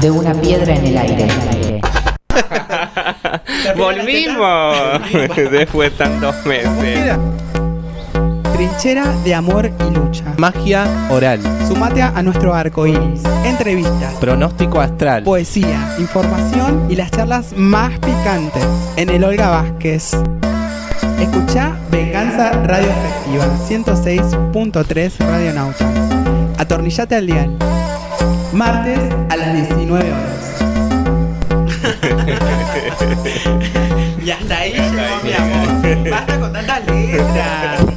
de una piedra en el aire. Volvimos después de tantos meses. Trinchera de amor y lucha. Magia oral. Sumate a nuestro arco iris. Entrevistas, Pronóstico astral. poesía, información y las charlas más picantes en el Olga Vázquez. Escucha Venganza Radio Efectiva 106.3 Radio Nauta. Atornillate al dial. Martes a las 19 horas. y hasta ahí llegó mi amor. Basta con tantas letras.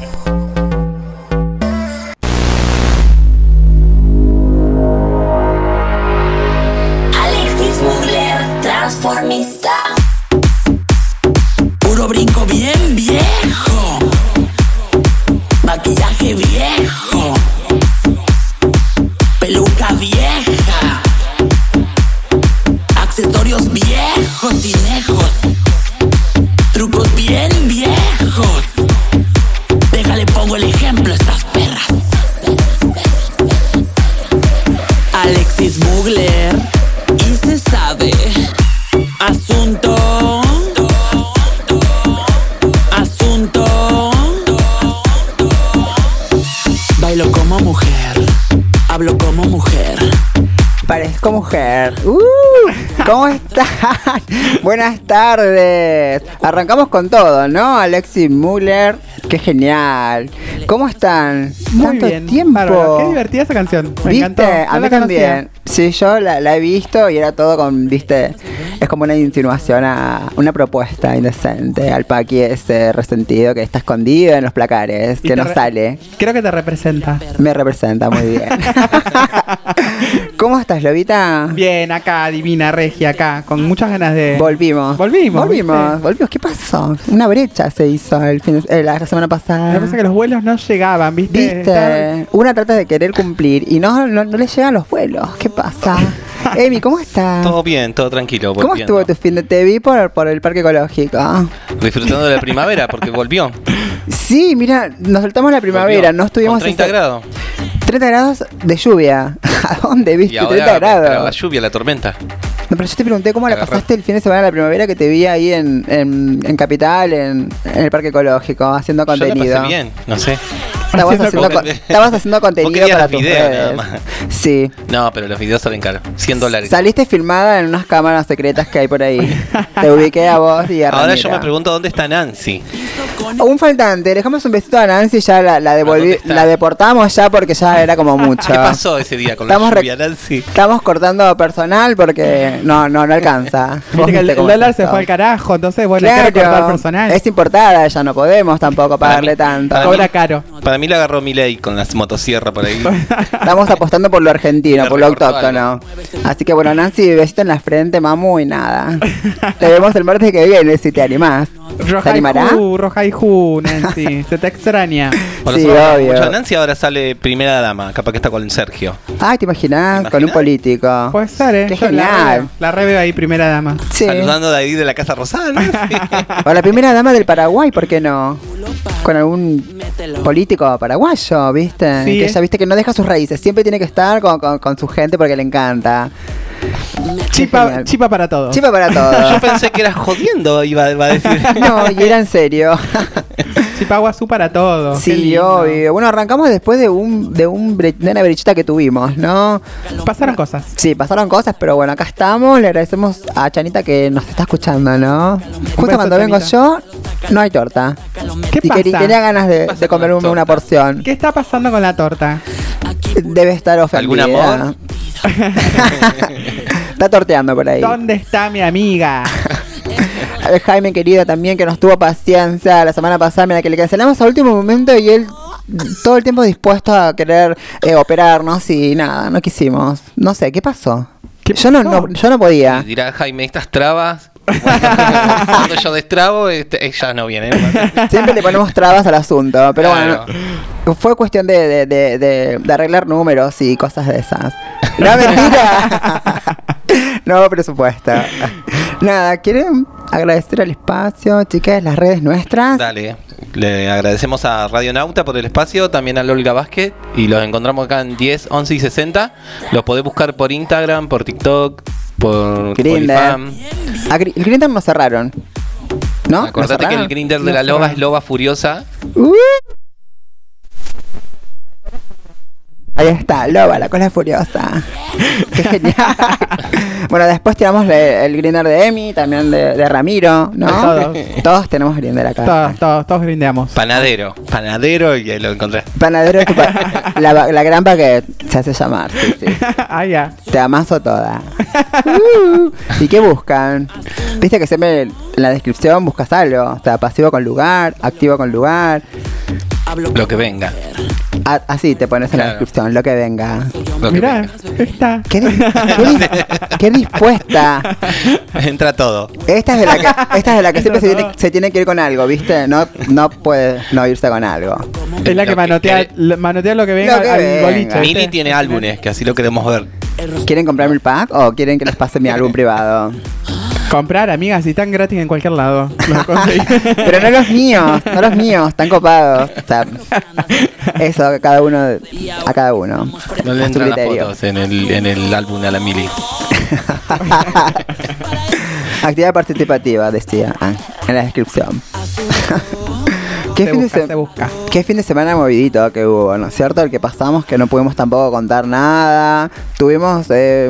Mujer. Uh, ¿Cómo están? Buenas tardes. Arrancamos con todo, ¿no? Alexis Muller. Qué genial. ¿Cómo están? Muy Tanto bien, tiempo. bárbaro. Qué divertida esa canción. Me ¿Viste? encantó. A mí conocía. también. Sí, yo la, la he visto y era todo con, viste, es como una insinuación a una propuesta indecente al paqui ese resentido que está escondido en los placares, que no sale. Creo que te representa. Me representa muy bien. ¿Cómo estás, Lobita? Bien, acá, divina, regia, acá, con muchas ganas de. Volvimos. Volvimos, Volvimos. ¿viste? Volvimos. ¿Qué pasó? Una brecha se hizo el fin de- eh, la semana pasada. Lo que pasa es que los vuelos no llegaban, ¿viste? ¿Viste? Una trata de querer cumplir y no, no, no le llegan los vuelos. ¿Qué pasa? Emi, ¿cómo estás? Todo bien, todo tranquilo. ¿Cómo volviendo. estuvo tu fin de te vi por, por el parque ecológico? Disfrutando de la primavera porque volvió. Sí, mira, nos soltamos la primavera, Volvió. no estuvimos Con 30 ese- grados. 30 grados de lluvia. ¿A dónde viste Y ahora 30 me espera grados? la lluvia, la tormenta. No, pero yo te pregunté cómo la pasaste el fin de semana de la primavera que te vi ahí en, en, en Capital, en, en el Parque Ecológico, haciendo Yo la contenido. pasé bien, no sé. Estabas Haciendo con- estabas haciendo contenido para los tus videos nada más. Sí. No, pero los videos salen caros. 100 dólares. Saliste filmada en unas cámaras secretas que hay por ahí. Te ubiqué a vos y a Ahora yo me pregunto dónde está Nancy. Un faltante, dejamos un besito a Nancy, ya la, la devolví, la deportamos ya porque ya era como mucho. ¿Qué pasó ese día con Estamos la lluvia, Nancy? Estamos cortando personal porque no, no, no alcanza. Que el, el dólar se fue al carajo, entonces, bueno, hay que Claro, recortar personal. es importada, ya no podemos tampoco Para pagarle mí- tanto. para Cobra caro. Para mí la agarró Milei con las motosierras por ahí. Estamos apostando por lo argentino, por lo autóctono. Así que bueno, Nancy, besito en la frente, mamu, y nada. Te vemos el martes que viene si te animás. ¿Se Roja y animará? Ju, Roja y Ju, Nancy. se te extraña. Por Sí, obvio. mucho a Nancy ahora sale primera dama, capaz que está con Sergio. Ay, ¿te imaginás? ¿Te Con un político. Puede ser, ¿eh? Qué Yo la genial. La reveo ahí, primera dama. Sí. Saludando de ahí de la Casa Rosada. Nancy. O la primera dama del Paraguay, ¿por qué no? Con algún político paraguayo, ¿viste? Sí, que ella, ¿viste? Que no deja sus raíces. Siempre tiene que estar con, con- con su gente porque le encanta. Chipa, para todo. Chipa para Yo todo. pensé que era jodiendo, iba, iba a decir. no, y era en serio. Chipa guazú para todo. Sí, obvio. Bueno, arrancamos después de un de un bre- de una brechita que tuvimos, ¿no? Pasaron cosas. Sí, pasaron cosas, pero bueno, acá estamos. Le agradecemos a Chanita que nos está escuchando, ¿no? Justo beso, cuando vengo Chanita. yo, no hay torta. ¿Qué y pasa? tenía ganas de, de comerme una porción. ¿Qué está pasando con la torta? Debe estar ofendida. ¿Algún amor? está torteando por ahí. ¿Dónde está mi amiga? Ver, Jaime querido también que nos tuvo paciencia la semana pasada, mira que le cancelamos a último momento y él todo el tiempo dispuesto a querer eh, operarnos y nada, no quisimos. No sé, ¿qué pasó? ¿Qué yo no, pasó? no- yo no podía. Dirá Jaime, estas trabas. Cuando yo destrabo, este, ellas no vienen. Siempre le ponemos trabas al asunto, pero Claro. bueno, fue cuestión de, de- de- de- de arreglar números y cosas de esas. No, mentira. no, presupuesto. Nada, ¿quieren agradecer al espacio, chicas, las redes nuestras? Dale. le agradecemos a Radio Nauta por el espacio, también a Olga Vázquez y los encontramos acá en 10, 11 y 60. Los podés buscar por Instagram, por TikTok, por Grindr. Polifam. A Gri- el Grindr nos cerraron. ¿No? ¿Nos Acordate que el? Grinder de la Lo loba es loba furiosa. Uh. Ahí está, Loba, la cola furiosa. Qué genial. bueno, después tiramos el grinder de Emi, también de, de Ramiro, ¿no? Todos. Todos tenemos grinder acá. Todos, todos, todos grindeamos. Panadero. Panadero y ahí lo encontré. Panadero, tu pa- la, la gran baguette se hace llamar. Sí, sí. ah, ya. Te amaso toda. Uh. ¿Y qué buscan? Viste que siempre en la descripción buscas algo. O sea, pasivo con lugar, activo con lugar. Lo que venga. A- así te pones en la descripción, lo que venga. Lo que Mirá, venga. está. ¿Qué, di- qué di- qué dispuesta? Entra todo. Esta es de la que, esta es de la que siempre se tiene, no. se tiene que ir con algo, ¿viste? No, no puede no irse con algo. Es la que Lo que manotea, manotea lo que venga Lo que al venga. boliche. Mili tiene álbumes, que así lo queremos ver. ¿Quieren comprarme el pack o quieren que les pase mi álbum privado? Comprar, amigas, si están gratis en cualquier lado. Pero no los míos, no los míos, están copados. O sea, eso a cada uno, a cada uno. No le entran las fotos en el, en el álbum a la Mili. Actividad participativa, decía ah, en la descripción. ¿Qué Se fin, de busca, se- se busca. qué fin de semana movidito que hubo, ¿no es cierto? El que pasamos que no pudimos tampoco contar nada. Tuvimos eh,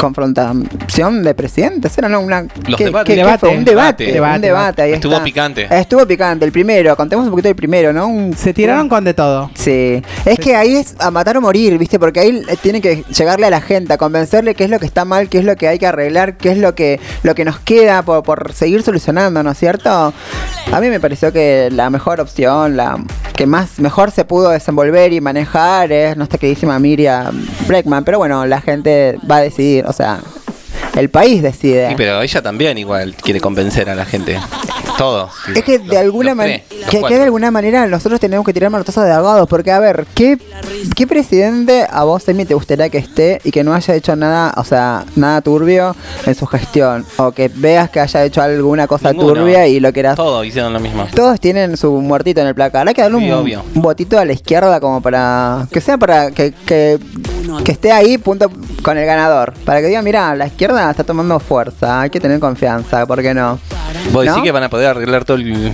confrontación de presidentes, era no una Los ¿qué- debates. qué- qué Debate. fue? un debate, Debate. un debate, ahí Estuvo está. picante. Estuvo picante, el primero, contemos un poquito del primero, ¿no? Un- Se tiraron con de todo. Sí, es que ahí es a matar o morir, ¿viste? Porque ahí eh, tiene que llegarle a la gente, a convencerle qué es lo que está mal, qué es lo que hay que arreglar, qué es lo que lo que nos queda por, por seguir solucionando, ¿no es cierto? A mí me pareció que la mejor opción, la que más mejor se pudo desenvolver y manejar es nuestra queridísima Miriam Breckman, pero bueno, la gente va a decidir, o sea, el país decide. Sí, pero ella también igual quiere convencer a la gente. Todos. Es que Los- de alguna manera, que, de alguna manera nosotros tenemos que tirar manotazos de abogados, porque a ver, ¿qué, ¿qué presidente a vos, Emi, te gustaría que esté y que no haya hecho nada, o sea, nada turbio en su gestión? O que veas que haya hecho alguna cosa Ninguno. turbia y lo quieras... Todos hicieron lo mismo. Todos tienen su muertito en el placar. Hay que darle Sí, un, obvio. botito a la izquierda como para... Que sea para que, que, que esté ahí punto con el ganador. Para que diga, mira, la izquierda está tomando fuerza. Hay que tener confianza, ¿por qué no? Vos ¿No? decís que van a poder arreglar todo el.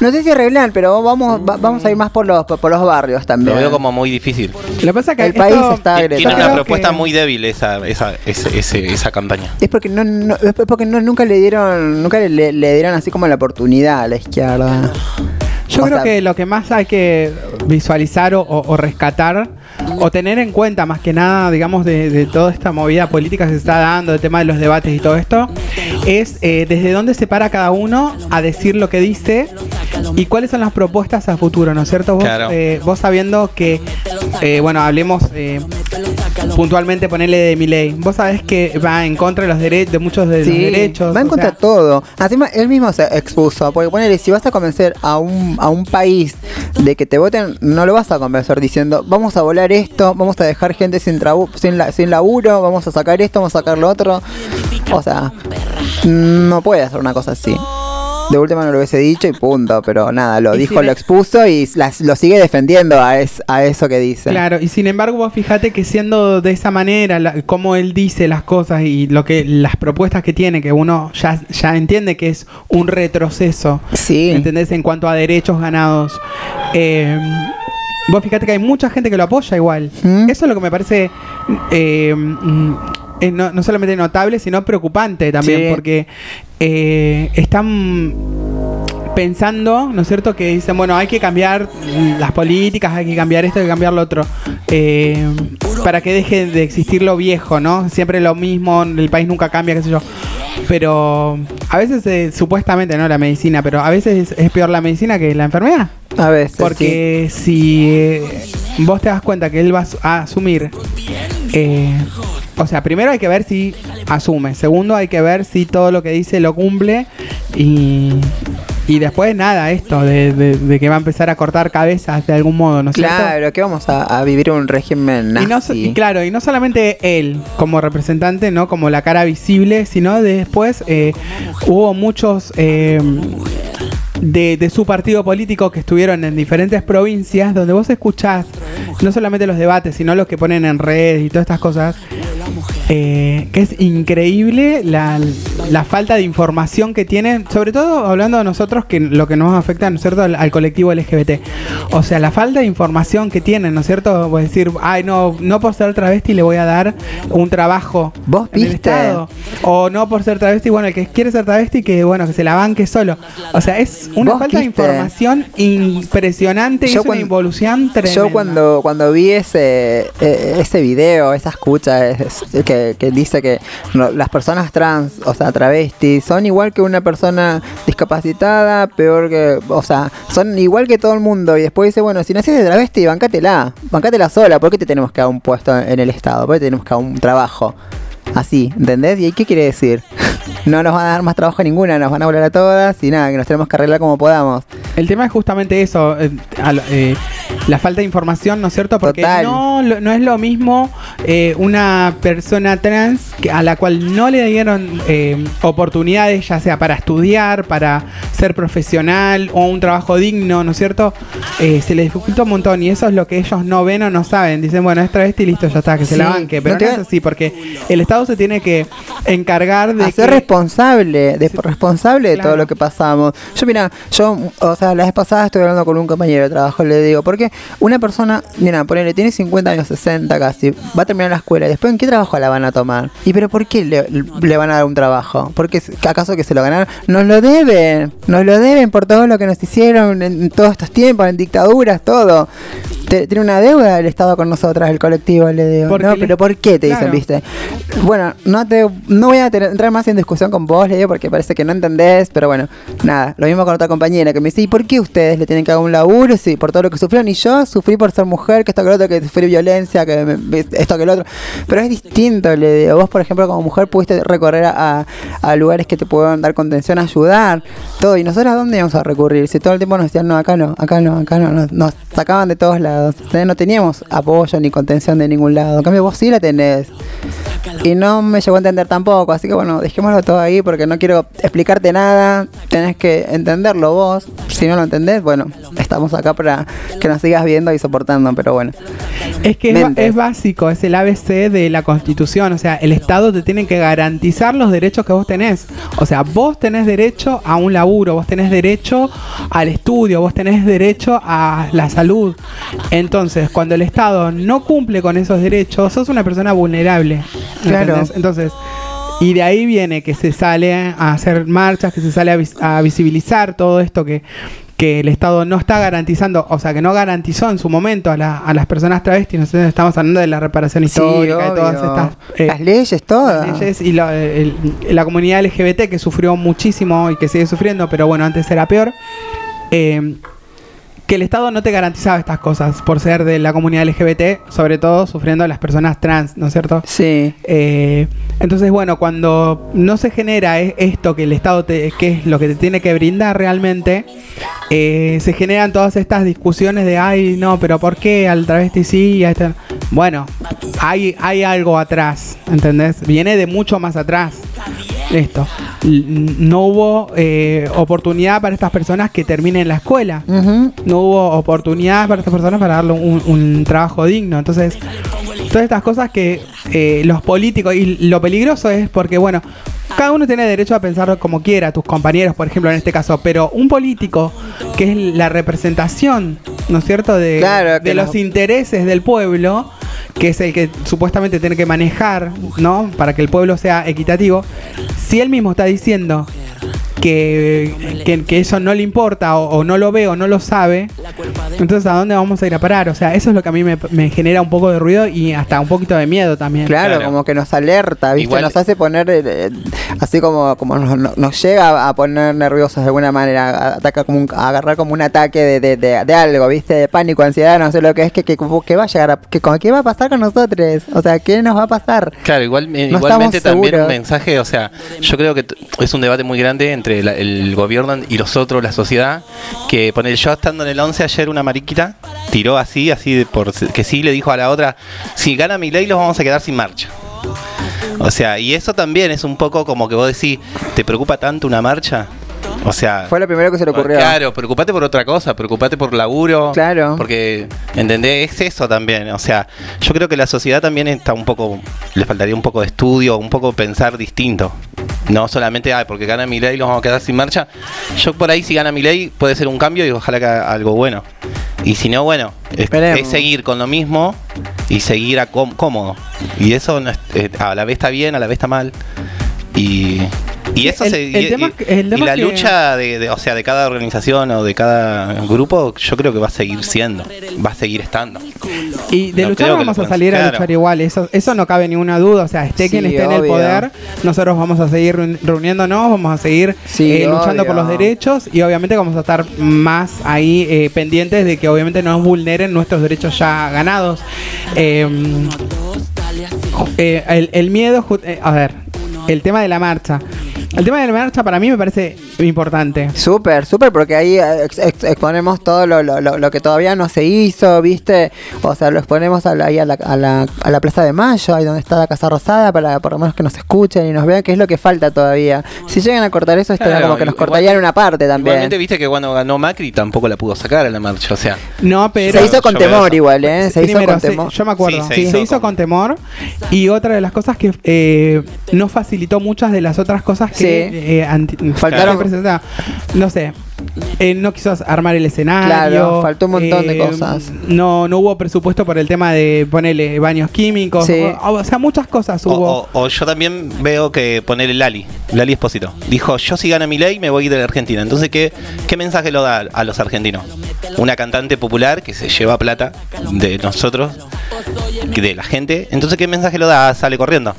No sé si arreglan, pero vamos, va- vamos a ir más por los, por, los barrios también. Lo veo como muy difícil. Lo que pasa es que El esto- país está Ti- agresivo. Tiene una creo propuesta que- muy débil esa, esa, ese- ese- esa campaña. Es porque no, no- es porque no, nunca le dieron, nunca le, le dieron así como la oportunidad a la izquierda. Yo O creo sea- que lo que más hay que visualizar o, o- o rescatar o tener en cuenta más que nada, digamos, de, de toda esta movida política que se está dando, el tema de los debates y todo esto, es eh, desde dónde se para cada uno a decir lo que dice y cuáles son las propuestas a futuro, ¿no es cierto? Vos, Claro. eh, vos sabiendo que, eh, bueno, hablemos eh, puntualmente, ponerle de mi ley. Vos sabés que va en contra de los derechos, de muchos de los derechos. va en contra de todo. Encima, él mismo se expuso. Porque ponele, si vas a convencer a un, a un país de que te voten, no lo vas a convencer diciendo, vamos a volar esto, vamos a dejar gente sin, trabu- sin, la- sin laburo, vamos a sacar esto, vamos a sacar lo otro. O sea, no puede hacer una cosa así. De última no lo hubiese dicho y punto, pero nada, lo Y dijo, lo le- expuso y las- lo sigue defendiendo a, es- a eso que dice. Claro, y sin embargo vos fíjate que siendo de esa manera, la- como él dice las cosas y lo que las propuestas que tiene, que uno ya, ya entiende que es un retroceso, Sí. ¿entendés? En cuanto a derechos ganados. Eh, vos fíjate que hay mucha gente que lo apoya igual. ¿Mm? Eso es lo que me parece eh, mm, eh, no, no solamente notable, sino preocupante también, Sí. porque eh, están pensando, ¿no es cierto? Que dicen, bueno, hay que cambiar las políticas, hay que cambiar esto, hay que cambiar lo otro, eh, para que deje de existir lo viejo, ¿no? Siempre lo mismo, el país nunca cambia, qué sé yo. Pero a veces, eh, supuestamente, ¿no? La medicina, pero a veces es, es peor la medicina que la enfermedad. A veces. sí. Porque si eh, vos te das cuenta que él va a asu- a asumir, o sea, primero hay que ver si asume, segundo hay que ver si todo lo que dice lo cumple y, y después nada, esto de, de- de que va a empezar a cortar cabezas de algún modo, ¿no es cierto? Claro, que vamos a, a vivir un régimen nazi. Y, no, y claro, y no solamente él como representante, no como la cara visible, sino después eh, hubo muchos eh, de, de su partido político que estuvieron en diferentes provincias, donde vos escuchás no solamente los debates, sino los que ponen en redes y todas estas cosas, la mujer eh, que es increíble la, la falta de información que tienen, sobre todo hablando de nosotros, que lo que nos afecta, ¿no es cierto?, al, al colectivo LGBT. O sea, la falta de información que tienen, ¿no es cierto? Voy a decir, ay, no, no por ser travesti le voy a dar un trabajo ¿Vos en el viste? Estado. O no por ser travesti, bueno, el que quiere ser travesti, que bueno, que se la banque solo. O sea, es una ¿Vos falta de información impresionante y Yo es una involución tremenda. Yo cuando, cuando vi ese, eh, ese video, esa escucha es- es que, que dice que las personas trans, o sea, travestis, son igual que una persona discapacitada, peor que, o sea, son igual que todo el mundo. Y después dice, bueno, si naciste de travesti, bancátela, bancátela sola, ¿por qué te tenemos que dar un puesto en el Estado? ¿Por qué te tenemos que dar un trabajo? Así, ¿entendés? ¿Y qué quiere decir? No nos van a dar más trabajo ninguna, nos van a volar a todas y nada, que nos tenemos que arreglar como podamos. El tema es justamente eso, eh, a lo- eh, la falta de información, ¿no es cierto? Porque Total. no, lo- no es lo mismo eh, una persona trans que- a la cual no le dieron eh, oportunidades, ya sea para estudiar, para ser profesional o un trabajo digno, ¿no es cierto? Eh, se le dificulta un montón y eso es lo que ellos no ven o no saben. Dicen, bueno, es travesti, listo, ya está, que se la Sí, banque. Pero no es así, porque el Estado se tiene que encargar de... a ser que- responsable, de, responsable de todo lo que pasamos. Yo, mira, yo, o sea, la vez pasada estuve hablando con un compañero de trabajo, le digo, porque una persona, mira, ponele, tiene 50 años, 60 casi, va a terminar la escuela, después en qué trabajo la van a tomar. ¿Y pero por qué le, van a dar un trabajo? ¿Porque acaso que se lo ganaron? Nos lo deben, nos lo deben por todo lo que nos hicieron en, todos estos tiempos, en dictaduras, todo. Tiene una deuda el Estado con nosotras, el colectivo, le digo. Porque No, le- pero ¿por qué te Claro. dicen, viste? Bueno, no te no voy a tener- entrar más en discusión con vos, le digo, porque parece que no entendés, pero bueno, nada, lo mismo con otra compañera que me dice, ¿y por qué ustedes le tienen que dar un laburo? Sí, por todo lo que sufrieron, y yo sufrí por ser mujer, que esto que lo otro, que sufrí violencia, que me- esto que lo otro. Pero es distinto, le digo, vos por ejemplo como mujer pudiste recorrer a, a lugares que te puedan dar contención, ayudar, todo, y nosotros a dónde íbamos a recurrir? Si todo el tiempo nos decían, no, acá no, acá no, acá no, nos, nos sacaban de todos lados, No teníamos apoyo ni contención de ningún lado, en cambio vos sí la tenés. Y no me llegó a entender tampoco, así que bueno, dejémoslo todo ahí porque no quiero explicarte nada, tenés que entenderlo vos, si no lo entendés, bueno, estamos acá para que nos sigas viendo y soportando, pero bueno. Es que es, es básico, es el ABC de la Constitución. O sea, el Estado te tiene que garantizar los derechos que vos tenés. O sea, vos tenés derecho a un laburo, vos tenés derecho al estudio, vos tenés derecho a la salud. Entonces, cuando el Estado no cumple con esos derechos, sos una persona vulnerable. Claro. ¿entendés? Entonces, y de ahí viene que se sale a hacer marchas, que se sale a, vis- a visibilizar todo esto que, que el Estado no está garantizando, o sea, que no garantizó en su momento a, la- a las personas travestis. Nosotros estamos hablando de la reparación histórica, de todas estas eh, Las leyes, todas. las leyes y la, el- la comunidad LGBT que sufrió muchísimo y que sigue sufriendo, pero bueno, antes era peor. eh, que el Estado no te garantizaba estas cosas por ser de la comunidad LGBT, sobre todo sufriendo las personas trans, ¿no es cierto? Sí. Eh, entonces, bueno, cuando no se genera e- esto que el Estado, te, que es lo que te tiene que brindar realmente, eh, se generan todas estas discusiones de, ay, no, pero ¿por qué al travesti sí? y a este-?". Bueno, hay, hay algo atrás, ¿entendés? Viene de mucho más atrás esto. No hubo eh, oportunidad para estas personas que terminen la escuela no hubo oportunidad para estas personas para darle un, un trabajo digno. Entonces, todas estas cosas que eh, los políticos, y lo peligroso es porque, bueno, cada uno tiene derecho a pensar como quiera, tus compañeros, por ejemplo, en este caso, pero un político que es la representación, ¿no es cierto?, de, Claro, de los los- intereses del pueblo, que es el que supuestamente tiene que manejar, ¿no?, para que el pueblo sea equitativo, si él mismo está diciendo que, que, que eso no le importa o, o no lo ve o no lo sabe, entonces ¿a dónde vamos a ir a parar? O sea, eso es lo que a mí me, me genera un poco de ruido y hasta un poquito de miedo también. Claro, Claro. como que nos alerta, ¿viste? Igual- Nos hace poner, eh, así como, como nos, nos- llega a poner nerviosos de alguna manera, ataca como un- a agarrar como un ataque de, de, de- de algo, ¿viste? De pánico, ansiedad, no sé lo que es, que, que, va a llegar a, que, ¿qué va a pasar con nosotros? O sea, ¿qué nos va a pasar? Claro, igual, eh, No igualmente también un mensaje, o sea, yo creo que es un debate muy grande entre la- el gobierno y los otros, la sociedad, que poner yo estando en el 11 ayer una mariquita tiró así, así de por que sí le dijo a la otra, si gana mi ley los vamos a quedar sin marcha. O sea, y eso también es un poco como que vos decís, ¿te preocupa tanto una marcha? O sea, Fue lo primero que se le ocurrió. Claro, preocupate por otra cosa, preocupate por laburo. Claro. Porque, ¿entendés? Es eso también. O sea, yo creo que la sociedad también está un poco, le faltaría un poco de estudio, un poco pensar distinto. No solamente, ay, porque gana mi ley, los vamos a quedar sin marcha. Yo por ahí, si gana mi ley, puede ser un cambio y ojalá que haga algo bueno. Y si no, bueno, es, seguir con lo mismo y seguir a cómodo. Y eso no es- eh, a la vez está bien, a la vez está mal. Y, y eso El- se, el y- tema la que- lucha de, de- o sea, de cada organización o de cada grupo, yo creo que va a seguir siendo, va a seguir estando. Y de No luchar vamos a salir a luchar igual, eso, eso no cabe ninguna duda, o sea, esté Sí, quien esté en el poder, nosotros vamos a seguir reun- reuniéndonos, vamos a seguir Sí, eh, luchando por los derechos y obviamente vamos a estar más ahí eh, pendientes de que obviamente no nos vulneren nuestros derechos ya ganados. Eh, eh, el, el miedo, eh, a ver, el tema de la marcha. El tema de la marcha para mí me parece importante. Súper, súper, porque ahí eh, ex- ex- exponemos todo lo, lo- lo- que todavía no se hizo, ¿viste? O sea, lo exponemos a la, ahí a la, a la- a la Plaza de Mayo, ahí donde está la Casa Rosada, para por lo menos que nos escuchen y nos vean qué es lo que falta todavía. Si llegan a cortar eso, estaría Claro, como que nos cortarían una parte también. Igualmente viste que cuando ganó Macri tampoco la pudo sacar a la marcha, o sea, No, pero... se hizo con temor igual, ¿eh? Se hizo con se- temor. yo me acuerdo, Sí, se, hizo hizo, con- con temor. Y otra de las cosas que eh, no facilitó muchas de las otras cosas que Sí. eh, anti- Faltaron-. No sé. eh, no quiso armar el escenario. Claro, faltó un montón de eh, cosas. No, no hubo presupuesto por el tema de ponerle baños químicos. Sí. O, o sea, muchas cosas O, hubo. o- o yo también veo que poner el Lali, Lali Espósito. Dijo, yo si gana mi ley me voy a ir de la Argentina. Entonces, ¿qué, ¿qué mensaje lo da a los argentinos? Una cantante popular que se lleva plata de nosotros, de la gente. Entonces, ¿qué mensaje lo da? Sale corriendo.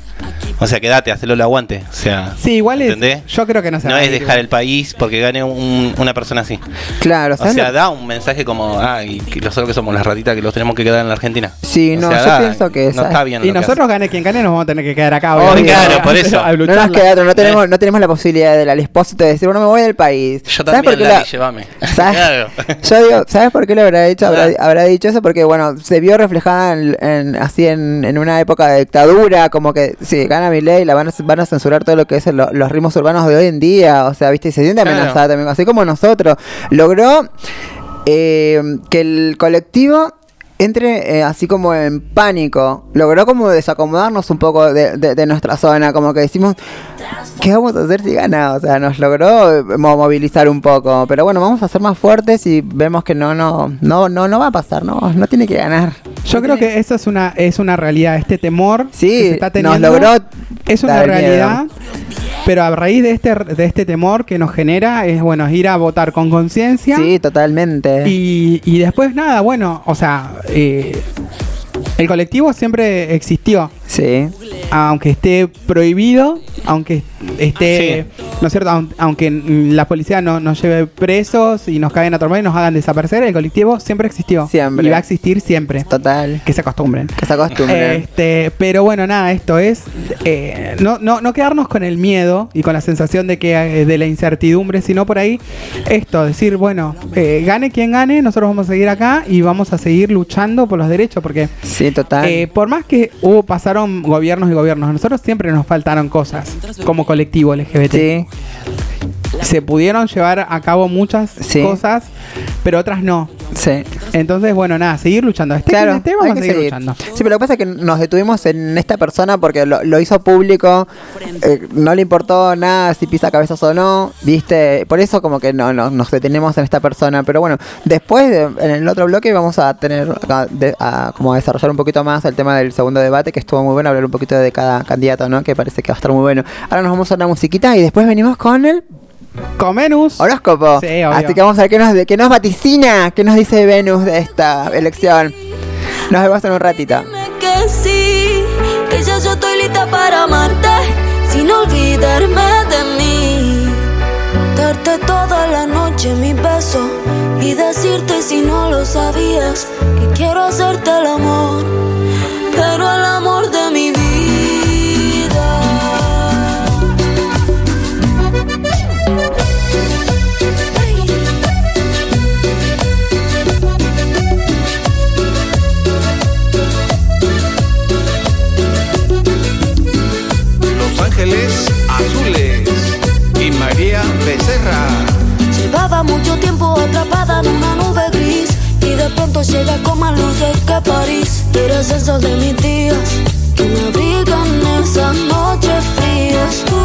O sea, quédate, hacelo el aguante. O sea, sí, igual es. Yo creo que no se no va a es ir dejar igual. el país porque gane un- una persona así. Claro, O ¿sabes sea, lo- da un mensaje como, ah, y que nosotros que somos las ratitas que los tenemos que quedar en la Argentina. Sí, O no, sea, yo da- pienso que no esa- está bien. Y lo que nosotros, gane quien gane, nos vamos a tener que quedar acá. Obviamente, Claro, por eso. a No nos queda otro, no tenemos, no tenemos la posibilidad del alispósito de decir, bueno, me voy del país. Yo ¿Sabes por también, qué Lali, la- llévame. ¿Sabes? Claro. Yo digo, ¿sabes por qué lo habrá dicho? Habrá, Ah. habrá dicho eso porque, bueno, se vio reflejada en, en- así en, en una época de dictadura, como que si gana mi ley, la van a, van a censurar todo lo que es el- los ritmos urbanos de hoy en día, o sea, viste, y se siente Claro. amenazada también, así como nosotros. Logró eh, que el colectivo entre eh, así como en pánico. Logró como desacomodarnos un poco de, de- de nuestra zona, como que decimos, ¿qué vamos a hacer si gana? O sea, nos logró eh, mo- movilizar un poco. Pero bueno, vamos a ser más fuertes y vemos que no, no, no, no, no va a pasar, no, no tiene que ganar. Yo creo que eso es una, es una realidad. Este temor Sí, que se está nos teniendo logró es una miedo. realidad. Pero a raíz de este, de este temor que nos genera es bueno ir a votar con conciencia. Sí, totalmente. Y, y después nada, bueno, o sea, eh, el colectivo siempre existió. Sí, Aunque esté prohibido, aunque esté, ¿no es cierto? Aun- Aunque la policía no, nos lleve presos y nos caigan a tormenta y nos hagan desaparecer, el colectivo siempre existió. Siempre. Y va a existir siempre. total. Que se acostumbren. Que se acostumbren. Este, pero bueno, nada, esto es eh, no, no, no quedarnos con el miedo y con la sensación de que eh, de la incertidumbre, sino por ahí esto, decir, bueno, eh, gane quien gane, nosotros vamos a seguir acá y vamos a seguir luchando por los derechos, porque sí, total. eh, por más que hubo, pasaron gobiernos y gobiernos, a nosotros siempre nos faltaron cosas como colectivo LGBT. sí, Se pudieron llevar a cabo muchas Sí. cosas, pero otras no. Sí. Entonces, bueno, nada, seguir luchando. Este Claro, hay vamos a que seguir, seguir. luchando. Sí, pero lo que pasa es que nos detuvimos en esta persona porque lo, lo hizo público, eh, no le importó nada si pisa cabezas o no, viste, por eso como que no, no nos detenemos en esta persona, pero bueno, después de- en el otro bloque vamos a tener a, de- a como a desarrollar un poquito más el tema del segundo debate, que estuvo muy bueno, hablar un poquito de cada candidato, ¿no? Que parece que va a estar muy bueno. Ahora nos vamos a una musiquita y después venimos con el Con Venus. horóscopo. Sí, obvio. Así que vamos a ver qué nos, qué nos vaticina, qué nos dice Venus de esta elección. Nos vemos en un ratito. Dime que sí, que ya yo estoy lista para amarte, sin olvidarme de mí. Darte toda la noche mi beso y decirte si no lo sabías que quiero hacerte el amor, atrapada en una nube gris y de pronto llega con más luces que París. Eres el sol de mis días que me abrigan esas noches frías. Tú,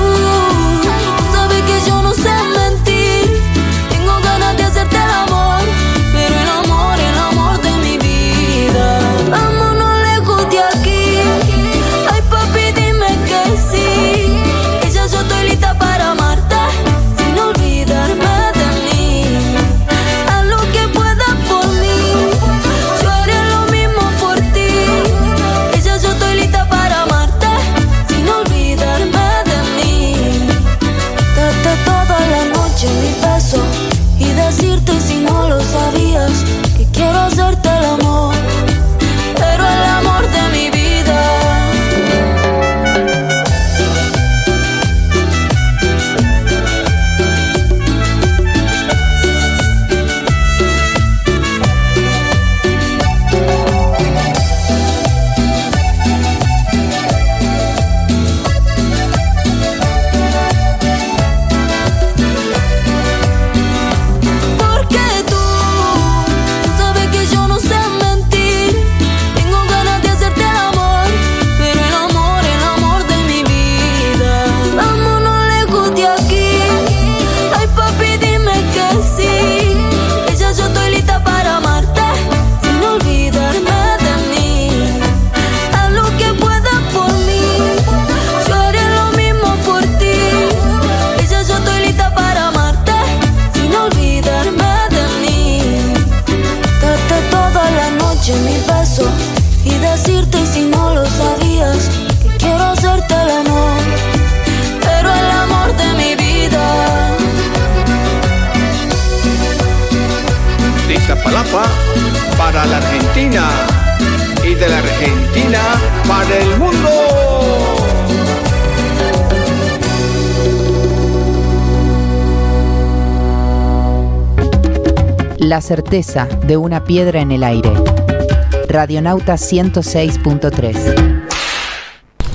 La certeza de una piedra en el aire. Radionauta 106.3.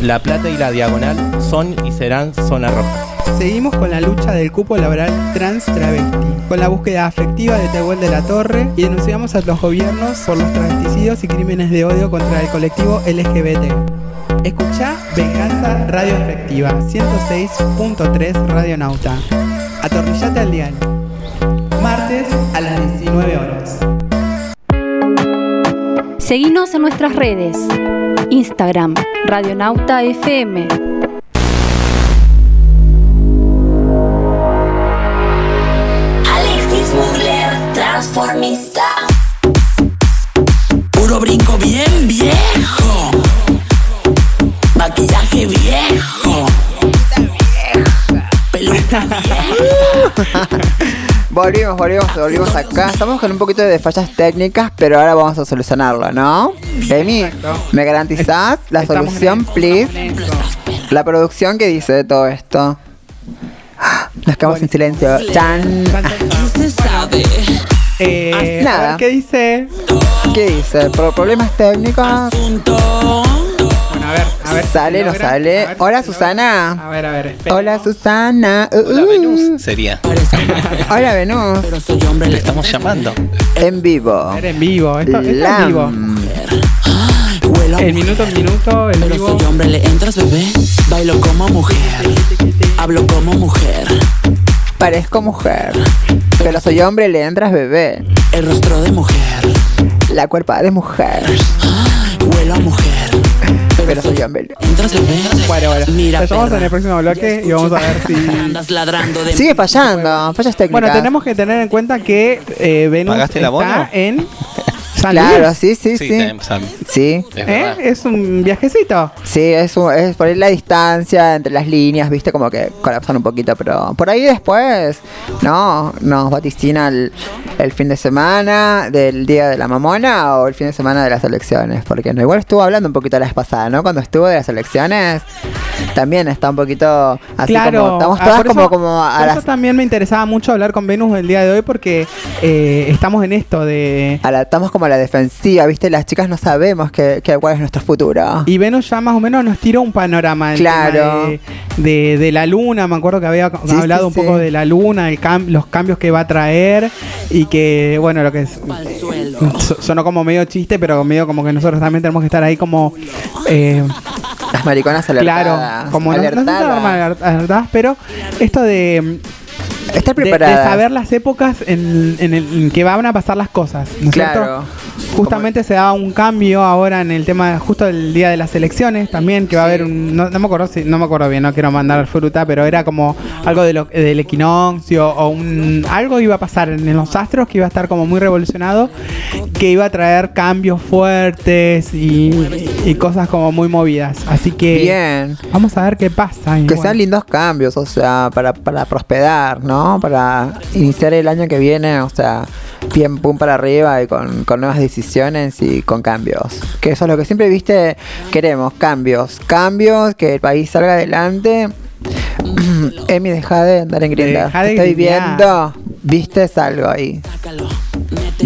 La Plata y la Diagonal son y serán zona roja. Seguimos con la lucha del cupo laboral trans travesti, con la búsqueda afectiva de Tehuel de la Torre y denunciamos a los gobiernos por los travesticidios y crímenes de odio contra el colectivo LGBT. Escucha Venganza Radio Efectiva 106.3 Radionauta. Atornillate al dial. Martes a las 19 horas. Seguinos en nuestras redes. Instagram, Radionauta FM. Alexis Mugler, transformista. Puro brinco bien viejo. Volvimos, volvimos, volvimos acá. Estamos con un poquito de fallas técnicas, pero ahora vamos a solucionarlo, ¿no? Emi, ¿me garantizás la Estamos solución, en please? en. La producción que dice de todo esto. Nos quedamos en silencio. Chan. Se sabe. Eh, Nada. ¿Qué dice? ¿Qué dice? ¿Por problemas técnicos? Ver, a ver. Sale, si no sale. Ver Hola. Susana. A ver, a ver. espera. Hola, Susana. Uh, Hola, uh. Venus. Sería. Hola, Venus. Pero soy hombre, Le estamos llamando. En vivo. A ver, en vivo. Esto, esto es Lam. vivo. Huelo a El mujer. minuto en minuto, en Pero vivo. soy hombre, le entras, bebé. Bailo como mujer. Hablo como mujer. Parezco mujer. Pero soy hombre, le entras bebé. El rostro de mujer. La cuerpa de mujer. Huelo a mujer. Pero soy bebé. Bueno, bueno. Mira, perra. en el próximo bloque y vamos a ver si. Sigue fallando. Fallas técnicas. Bueno, tenemos que tener en cuenta que eh, Venus ¿Pagaste el está en San Claro, Luis. sí, sí, Sí, sí. tenemos a- Sí. es ¿Eh? verdad. Es un viajecito. Sí, es, un- es poner la distancia entre las líneas, viste, como que colapsan un poquito, pero por ahí después, no, nos vaticina el, el fin de semana del Día de la Mamona o el fin de semana de las elecciones, porque no, igual estuvo hablando un poquito la vez pasada, ¿no? Cuando estuvo de las elecciones, también está un poquito así claro. como, estamos Ah, todas por como, eso- como a por las... eso también me interesaba mucho hablar con Venus el día de hoy porque eh, estamos en esto de... a la- estamos como a la defensiva, ¿viste? Las chicas no sabemos que, que cuál es nuestro futuro. Y Venus ya más o menos nos tiró un panorama del Claro. tema de, de- de la luna. Me acuerdo que había Sí, hablado sí, un poco de la luna, el cam- los cambios que va a traer y que, bueno, lo que es, so- sonó como medio chiste, pero medio como que nosotros también tenemos que estar ahí como... eh, Las mariconas alertadas. claro, como no, no alertadas. alarma- alertadas, pero esto de, Estar de, de saber las épocas en, en el- en que van a pasar las cosas, ¿no Claro. cierto? Justamente se da un cambio ahora en el tema, justo el día de las elecciones también, que va a haber un, no, no me acuerdo si, no me acuerdo bien, no quiero mandar fruta, pero era como algo de lo- del equinoccio o un algo iba a pasar en, en los astros que iba a estar como muy revolucionado, que iba a traer cambios fuertes y, y cosas como muy movidas. Así que Bien. vamos a ver qué pasa. y Que bueno. sean lindos cambios, o sea, para, para prosperar, ¿no? Para iniciar el año que viene, o sea, bien pum para arriba y con, con nuevas decisiones y con cambios. Que eso es lo que siempre, viste, queremos, cambios. Cambios, que el país salga adelante. Emi, deja de andar en. Deja de Estoy viendo, viste, algo ahí.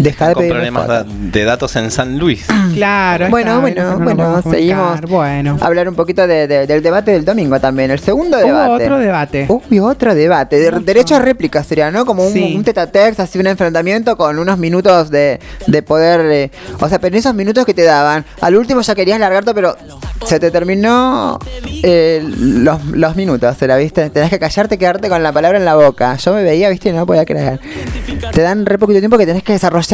Deja de Con problemas da- de datos en San Luis. Claro, ahí Bueno, está, bueno, bueno, comunicar. seguimos. Bueno, Hablar un poquito de- de- del debate del domingo también, el segundo hubo debate. otro debate. Uy, otro debate. De, derecho a réplica sería, ¿no? Como un, Sí. un tetatex, así un enfrentamiento con unos minutos de, de poder. eh, o sea, pero en esos minutos que te daban, al último ya querías largarte, pero se te terminó eh, los, los minutos, ¿se la viste? Tenés que callarte, quedarte con la palabra en la boca. Yo me veía, ¿viste? Y no podía creer. Te dan re poquito tiempo que tenés que desarrollar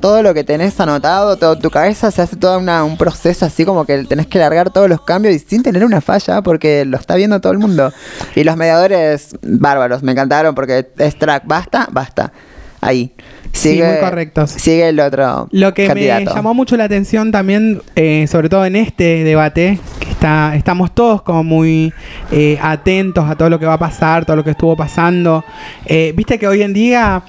todo lo que tenés anotado, todo tu cabeza se hace todo una- un proceso así como que tenés que largar todos los cambios y sin tener una falla porque lo está viendo todo el mundo. Y los mediadores bárbaros, me encantaron porque es track, basta, basta. Ahí. Sí, muy correctos. Sigue el otro Lo que candidato. me llamó mucho la atención también, eh, sobre todo en este debate, que está, estamos todos como muy eh, atentos a todo lo que va a pasar, todo lo que estuvo pasando. Eh, Viste que hoy en día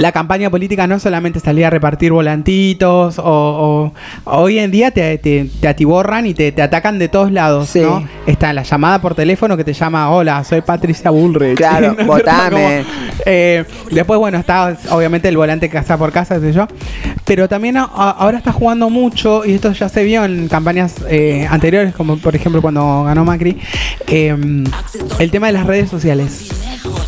la campaña política no solamente salía a repartir volantitos, o, o- hoy en día te, te- te atiborran y te, te atacan de todos lados, Sí. ¿no? Está la llamada por teléfono que te llama, hola, soy Patricia Bullrich. Claro, votame. Como, eh, después, bueno, está obviamente el volante casa por casa, qué sé yo. Pero también a- ahora está jugando mucho, y esto ya se vio en campañas eh, anteriores, como por ejemplo cuando ganó Macri, eh, el tema de las redes sociales.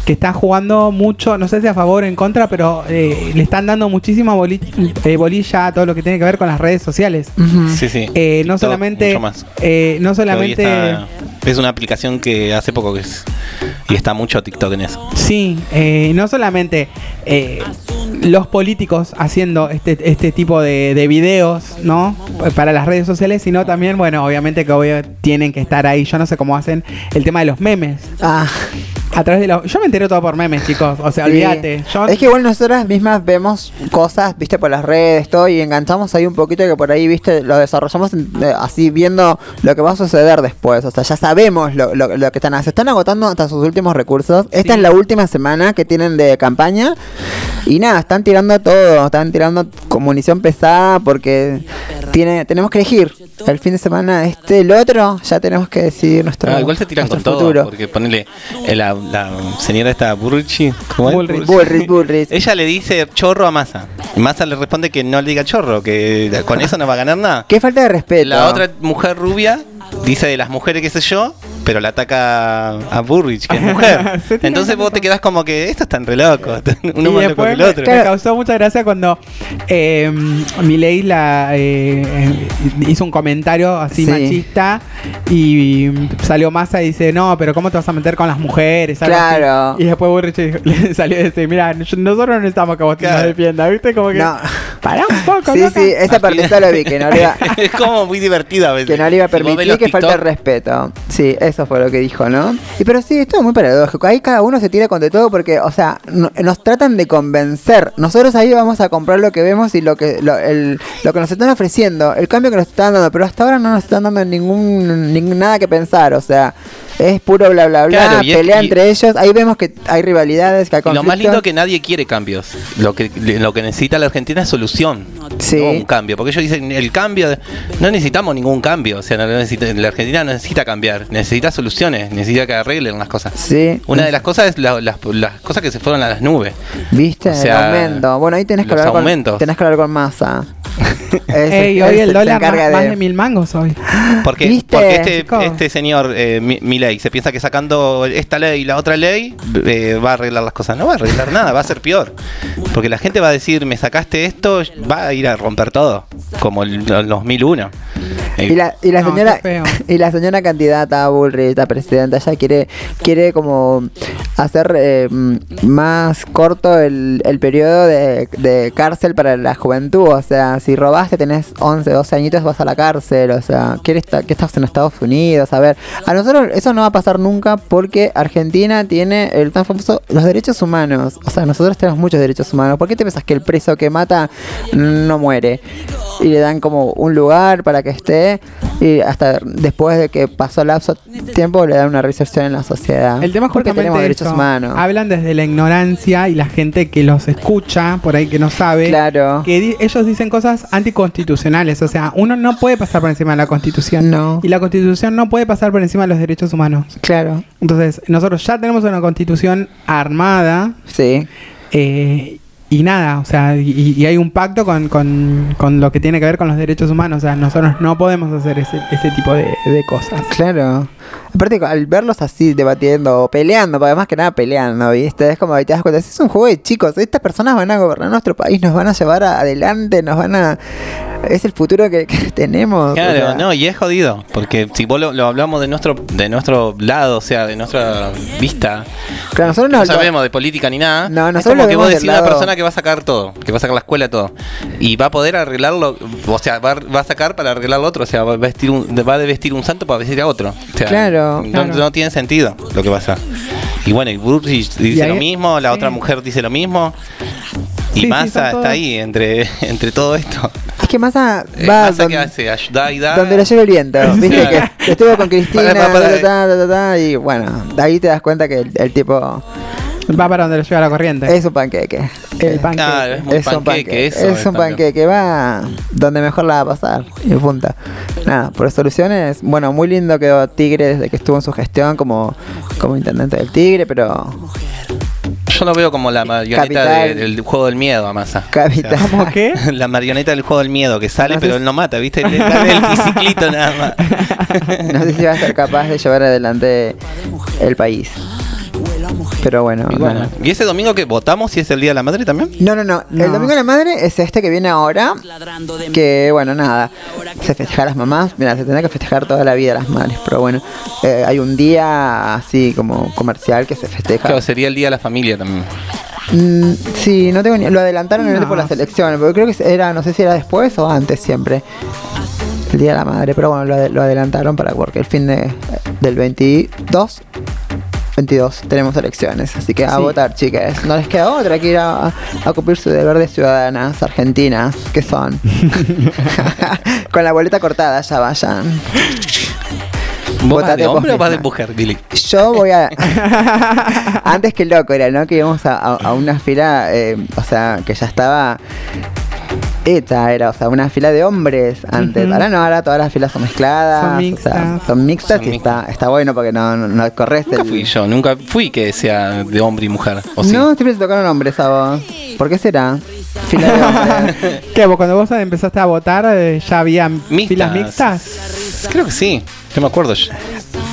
Que está jugando mucho, no sé si a favor o en contra, pero eh, le están dando muchísima boli- eh, bolilla a todo lo que tiene que ver con las redes sociales. Sí, sí. Eh, no Todo, solamente, mucho más. eh, no Que hoy solamente, está- es una aplicación que hace poco que es. Y está mucho TikTok en eso. Sí, eh, no solamente eh, los políticos haciendo este, este tipo de, de videos, ¿no? Para las redes sociales, sino también, bueno, obviamente que obvio tienen que estar ahí. Yo no sé cómo hacen el tema de los memes. Ah, A través de los. Yo me entero todo por memes, chicos. O sea, sí. olvídate. Yo, Es que igual nosotras mismas vemos cosas, viste, por las redes, todo, y enganchamos ahí un poquito que por ahí, viste, lo desarrollamos en- eh, así viendo lo que va a suceder después. O sea, ya sabemos lo, lo- lo que están haciendo. Se están agotando hasta sus últimos recursos. Esta Sí. es la última semana que tienen de campaña. Y nada, están tirando todo, están tirando con munición pesada porque tiene, tenemos que elegir. El fin de semana este, el otro, ya tenemos que decidir nuestro, Ah, igual se tiran nuestro con todo. futuro. Porque ponele. eh, la, señora esta Burrichi. ¿cómo es? Bullrich. Bullrich, Bullrich. Ella le dice chorro a Massa. Y Massa le responde que no le diga chorro, que con eso no va a ganar nada. Qué falta de respeto. La otra mujer rubia dice de las mujeres, qué sé yo, pero la ataca a Burrich, que es mujer. Entonces vos te quedás como que estos están re locos. Uno y más loco después que el otro. me causó mucha gracia cuando eh, Milei la, eh, hizo un comentario así Sí. machista y salió Massa y dice, no, pero ¿cómo te vas a meter con las mujeres? Así. Claro. Y después Burrich le salió y dice, mira, nosotros no necesitamos que vos te nos Claro. defiendas, ¿viste? Como que... No. Pará un poco, Sí, loca. sí, esa final- lo vi, que no le iba, es como muy divertido a veces. que no le iba a permitir que falta el TikTok, respeto. Sí, eso fue lo que dijo, ¿no? Y pero sí, esto es muy paradójico. Ahí cada uno se tira con de todo porque, o sea, no- nos tratan de convencer. Nosotros ahí vamos a comprar lo que vemos y lo que lo, el- lo que nos están ofreciendo, el cambio que nos están dando, pero hasta ahora no nos están dando ningún, ningún nada que pensar, o sea, es puro bla bla bla, Claro, es- pelea y- entre ellos. Ahí vemos que hay rivalidades, que hay Y lo más conflictos. lindo que nadie quiere cambios. Lo que, lo que necesita la Argentina es solución. Sí. no un cambio. Porque ellos dicen, el cambio, no necesitamos ningún cambio. O sea, no necesita- la Argentina no necesita cambiar, necesita soluciones, necesita que arreglen las cosas. Sí. Una de las cosas es la- las, las cosas que se fueron a las nubes. ¿Viste? O sea, el aumento. Bueno, ahí tenés que los hablar con, aumentos. tenés que hablar con Ey, hoy el dólar más, más de mil mangos hoy. Porque, ¿Viste, porque este, este señor, eh, Mi- Milei, se piensa que sacando esta ley y la otra ley eh, va a arreglar las cosas. No va a arreglar nada, va a ser peor. Porque la gente va a decir, me sacaste esto, va a ir a romper todo. Como el, el 2001. Y la, y la No, señora y la señora candidata Bullrich, la presidenta, ella quiere quiere como hacer eh, más corto el, el periodo de, de cárcel para la juventud, o sea, si robaste tenés 11, 12 añitos vas a la cárcel, o sea, quiere estar, que estás en Estados Unidos, a ver, a nosotros eso no va a pasar nunca porque Argentina tiene el tan famoso los derechos humanos, o sea, nosotros tenemos muchos derechos humanos, ¿por qué te pensás que el preso que mata no muere? y le dan como un lugar para que esté y hasta después de que pasó el lapso de tiempo le dan una reinserción en la sociedad. El tema es porque tenemos derechos humanos. Hablan desde la ignorancia y la gente que los escucha, por ahí que no sabe, Claro. que di- ellos dicen cosas anticonstitucionales. O sea, uno no puede pasar por encima de la constitución. No. Y la constitución no puede pasar por encima de los derechos humanos. Claro. Entonces, nosotros ya tenemos una constitución armada. Sí. eh, y nada, o sea, y, y hay un pacto con, con- con lo que tiene que ver con los derechos humanos. O sea, nosotros no podemos hacer ese, ese tipo de, de cosas. Claro. Aparte, al verlos así debatiendo o peleando, porque más que nada peleando, ¿viste? Es como que te das cuenta, es un juego de chicos. Estas personas van a gobernar nuestro país, nos van a llevar a- adelante, nos van a. Es el futuro que, que tenemos. o Claro, sea. no, y es jodido, porque si vos lo, lo hablamos de nuestro de nuestro lado, o sea, de nuestra vista, Claro, nosotros no no, sabemos de política ni nada, No, es nosotros como lo que vos decís una persona que va a sacar todo, que va a sacar la escuela todo, y va a poder arreglarlo, o sea, va, va a sacar para arreglar lo otro, o sea, va a, vestir un, va a vestir un santo para vestir a otro. O sea, Claro, no, claro. no tiene sentido lo que pasa. Y bueno, y Bullrich dice lo mismo, la sí. otra mujer dice lo mismo. Y Sí, Massa está ahí entre, entre todo esto. Es que Massa Eh, va Massa que donde, hace, ayuda y da. donde lo lleva el viento. Viste Claro. que estuvo con Cristina, Para, para, para. ta, ta, ta, ta, ta, y bueno, de ahí te das cuenta que el, el tipo Va para donde lo lleva la corriente. es un panqueque. El panqueque. Claro, es un panqueque panqueque, eso. es un también. panqueque, va donde mejor la va a pasar. Y punta. Nada, por soluciones, bueno, muy lindo quedó Tigre desde que estuvo en su gestión como, como intendente del Tigre, pero Yo lo veo como la marioneta de- del juego del miedo a Massa. Capital. ¿Cómo qué? La marioneta del juego del miedo que sale, No pero él no mata, ¿viste? Le da el biciclito nada más. no sé si va a ser capaz de llevar adelante el país. Pero bueno, Y, bueno. ¿y ese domingo que votamos si es el Día de la Madre también? No, no, no, No. El Domingo de la Madre es este que viene ahora. Que bueno, nada. Se festeja a las mamás. Mira, se tendrá que festejar toda la vida a las madres. Pero bueno, eh, hay un día así como comercial que se festeja. Claro, sería el Día de la Familia también. Mm, sí, no tengo ni. Lo adelantaron No. por las elecciones. Porque creo que era, no sé si era después o antes siempre. El Día de la Madre. Pero bueno, lo, lo adelantaron para porque el fin de, del 22. 22 tenemos elecciones, así que a Sí. votar, chicas. No les queda otra que ir a, a cumplir su deber de ciudadanas argentinas, que son. Con la boleta cortada, ya vayan. ¿Vos vas de hombre o vas de mujer, Billy? Yo voy a. Antes que loco era, ¿no? Que íbamos a, a- a una fila, eh, o sea, que ya estaba hecha, era, o sea, una fila de hombres antes. Ahora no, ahora todas las filas son mezcladas. Son o sea, mixtas. son mixtas Son y está, está bueno porque no, no, no corres Nunca el- fui yo, nunca fui que sea de hombre y mujer. ¿O sí? No, siempre te tocaron hombres a vos. ¿Por qué será? Fila de hombres. ¿Qué? vos Cuando vos empezaste a votar, eh, ¿ya había Mixtas. filas mixtas? Creo que sí. Yo me acuerdo.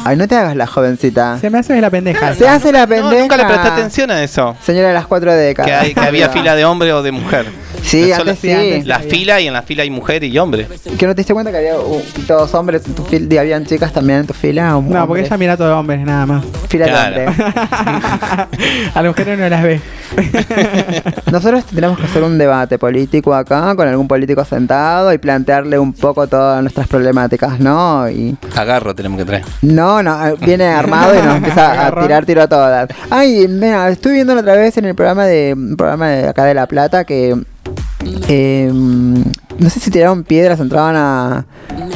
Ay, no te hagas la jovencita. Se me hace la pendeja. Se hace la No, pendeja. nunca le presté atención a eso. Señora de las cuatro décadas. Que, hay- que había fila de hombre o de mujer. Sí, Solo- antes sí. antes. La fila y en la fila hay mujer y hombre. ¿Que no te diste cuenta que había uh, todos hombres en tu fila y habían chicas también en tu fila? No, porque ella mira todo hombres, nada más. Fila de Claro. hombres. a las mujeres no las ve. Nosotros tenemos que hacer un debate político acá con algún político sentado y plantearle un poco todas nuestras problemáticas, ¿no? Y Agarro tenemos que traer. no, no, eh, viene armado y nos empieza a tirar tiro a todas. Ay, mira, estuve viendo otra vez en el programa de programa de acá de La Plata que eh, no sé si tiraron piedras, entraban a,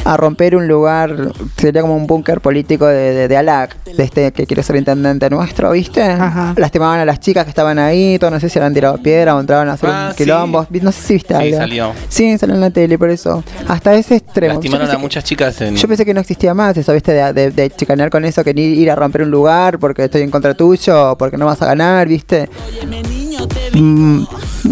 a romper un lugar, sería como un búnker político de, de, de Alac, de este que quiere ser intendente nuestro, ¿viste? Ajá. Lastimaban a las chicas que estaban ahí, todo, no sé si habían tirado piedra o entraban a hacer Ah, un quilombo. No sé si viste Sí, algo. salió. Sí, salió en la tele, por eso. Hasta ese extremo. Lastimaron pensé a muchas chicas en. Yo pensé que no existía más eso, ¿viste? De, de, de chicanear con eso, que ni ir a romper un lugar porque estoy en contra tuyo, o porque no vas a ganar, ¿viste? Mm,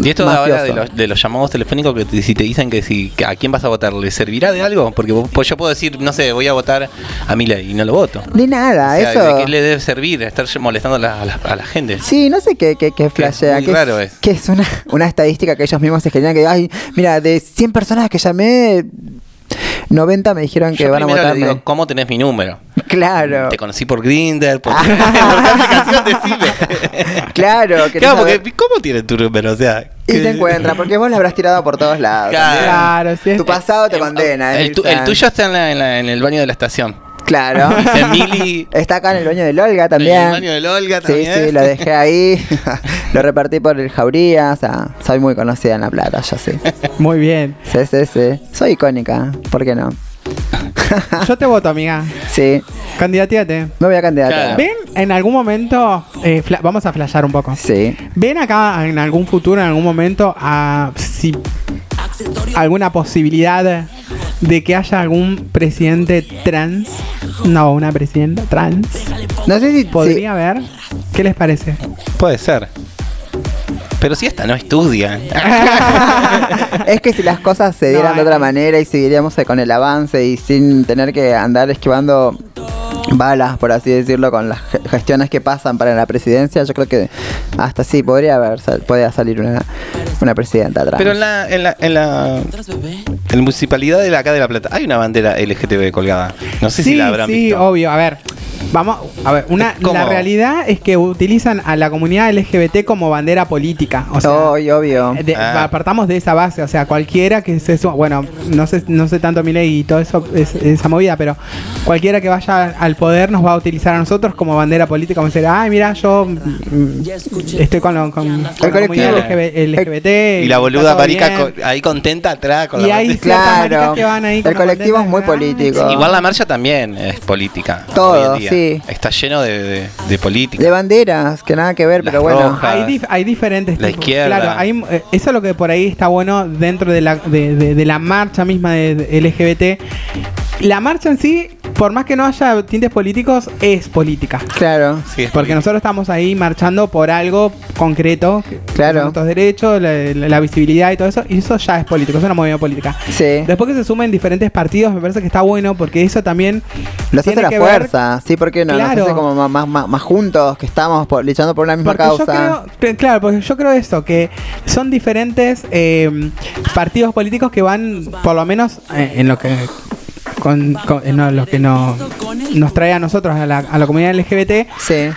y esto de ahora de los, de los llamados telefónicos que te- si te dicen que si que a quién vas a votar, ¿le servirá de algo? Porque vos- pues yo puedo decir, no sé, voy a votar a Milei y no lo voto. Ni nada, O sea, eso. ¿De qué le debe servir estar molestando a la, a la- a la gente? Sí, no sé qué, qué, qué flashea. que raro es. que es una, una estadística que ellos mismos se generan que, ay, mira, de 100 personas que llamé, 90 me dijeron que Yo van a le votarme. digo, ¿cómo tenés mi número? Claro, Te conocí por Grindr, por, por qué aplicación decime. claro. querés Claro, porque ¿cómo tiene tu número? O sea, Y que- te encuentra, porque vos la habrás tirado por todos lados. Claro. Claro, sí. Tu pasado te condena. El, tu- el Emilsan. tuyo está en, la- en la- en el baño de la estación. Claro. Dice Mili. Está acá en el baño del Olga también. En el baño del Olga Sí, también. sí, lo dejé ahí. lo repartí por el Jauría. O sea, soy muy conocida en La Plata, yo sí. Muy bien. Sí, sí, sí. Soy icónica, ¿por qué no? Yo te voto, amiga. Sí, Candidateate. me voy a candidatar. Claro. ¿Ven en algún momento? eh, vamos a flashear un poco. Sí. ¿Ven acá en algún futuro, en algún momento, a si alguna posibilidad de que haya algún presidente trans? No, una presidenta trans. No sé si. ¿Podría haber? ¿Qué les parece? Puede ser. Pero si esta no estudia. sí. es que si las cosas se dieran No, de otra eh. manera y seguiríamos eh, con el avance y sin tener que andar esquivando balas, por así decirlo, con las ge- gestiones que pasan para la presidencia, yo creo que hasta sí podría haber sal- podría salir una, una presidenta trans. Pero en la, en la, en la, en la municipalidad de la acá de La Plata hay una bandera LGTB colgada. No sé si sí, la habrán sí, visto. obvio. A ver, vamos, a ver, una, ¿Cómo? la realidad es que utilizan a la comunidad LGBT como bandera política. O sea, obvio. de- Ah. apartamos de esa base, o sea, cualquiera que se suma, bueno, no sé, no sé tanto mi ley y todo eso, es- esa movida, pero cualquiera que vaya al poder nos va a utilizar a nosotros como bandera política, como decir, ay, mira, yo mm, estoy con, lo- con, con la comunidad LGB LGBT. Y la boluda marica bien". co- ahí contenta atrás con Y la hay Claro. que van ahí El colectivo es muy político. Igual la marcha también es política. Todo, hoy en día. Sí. Está lleno de, de, de política. De banderas, que nada que ver, Las pero bueno. rojas. Hay, dif- hay diferentes La tipos. izquierda. Claro, hay, eh, eso es lo que por ahí está bueno dentro de la, de, de- de la marcha misma de, de LGBT. La marcha en sí, por más que no haya tintes políticos, es política. Claro. Sí, es Porque política. nosotros estamos ahí marchando por algo concreto, Claro. nuestros derechos, la, la- la visibilidad y todo eso, y eso ya es político, es una movida política. Sí. Después que se sumen diferentes partidos, me parece que está bueno porque eso también Los hace la que ver fuerza, sí, ¿por qué no? Claro. Nos hace como más, más, más juntos, que estamos por- luchando por una misma Porque yo causa. creo, que- claro, porque yo creo eso, que son diferentes eh, partidos políticos que van, por lo menos eh, en lo que con, con- en lo que no- nos trae a nosotros, a la, a la comunidad LGBT, Sí.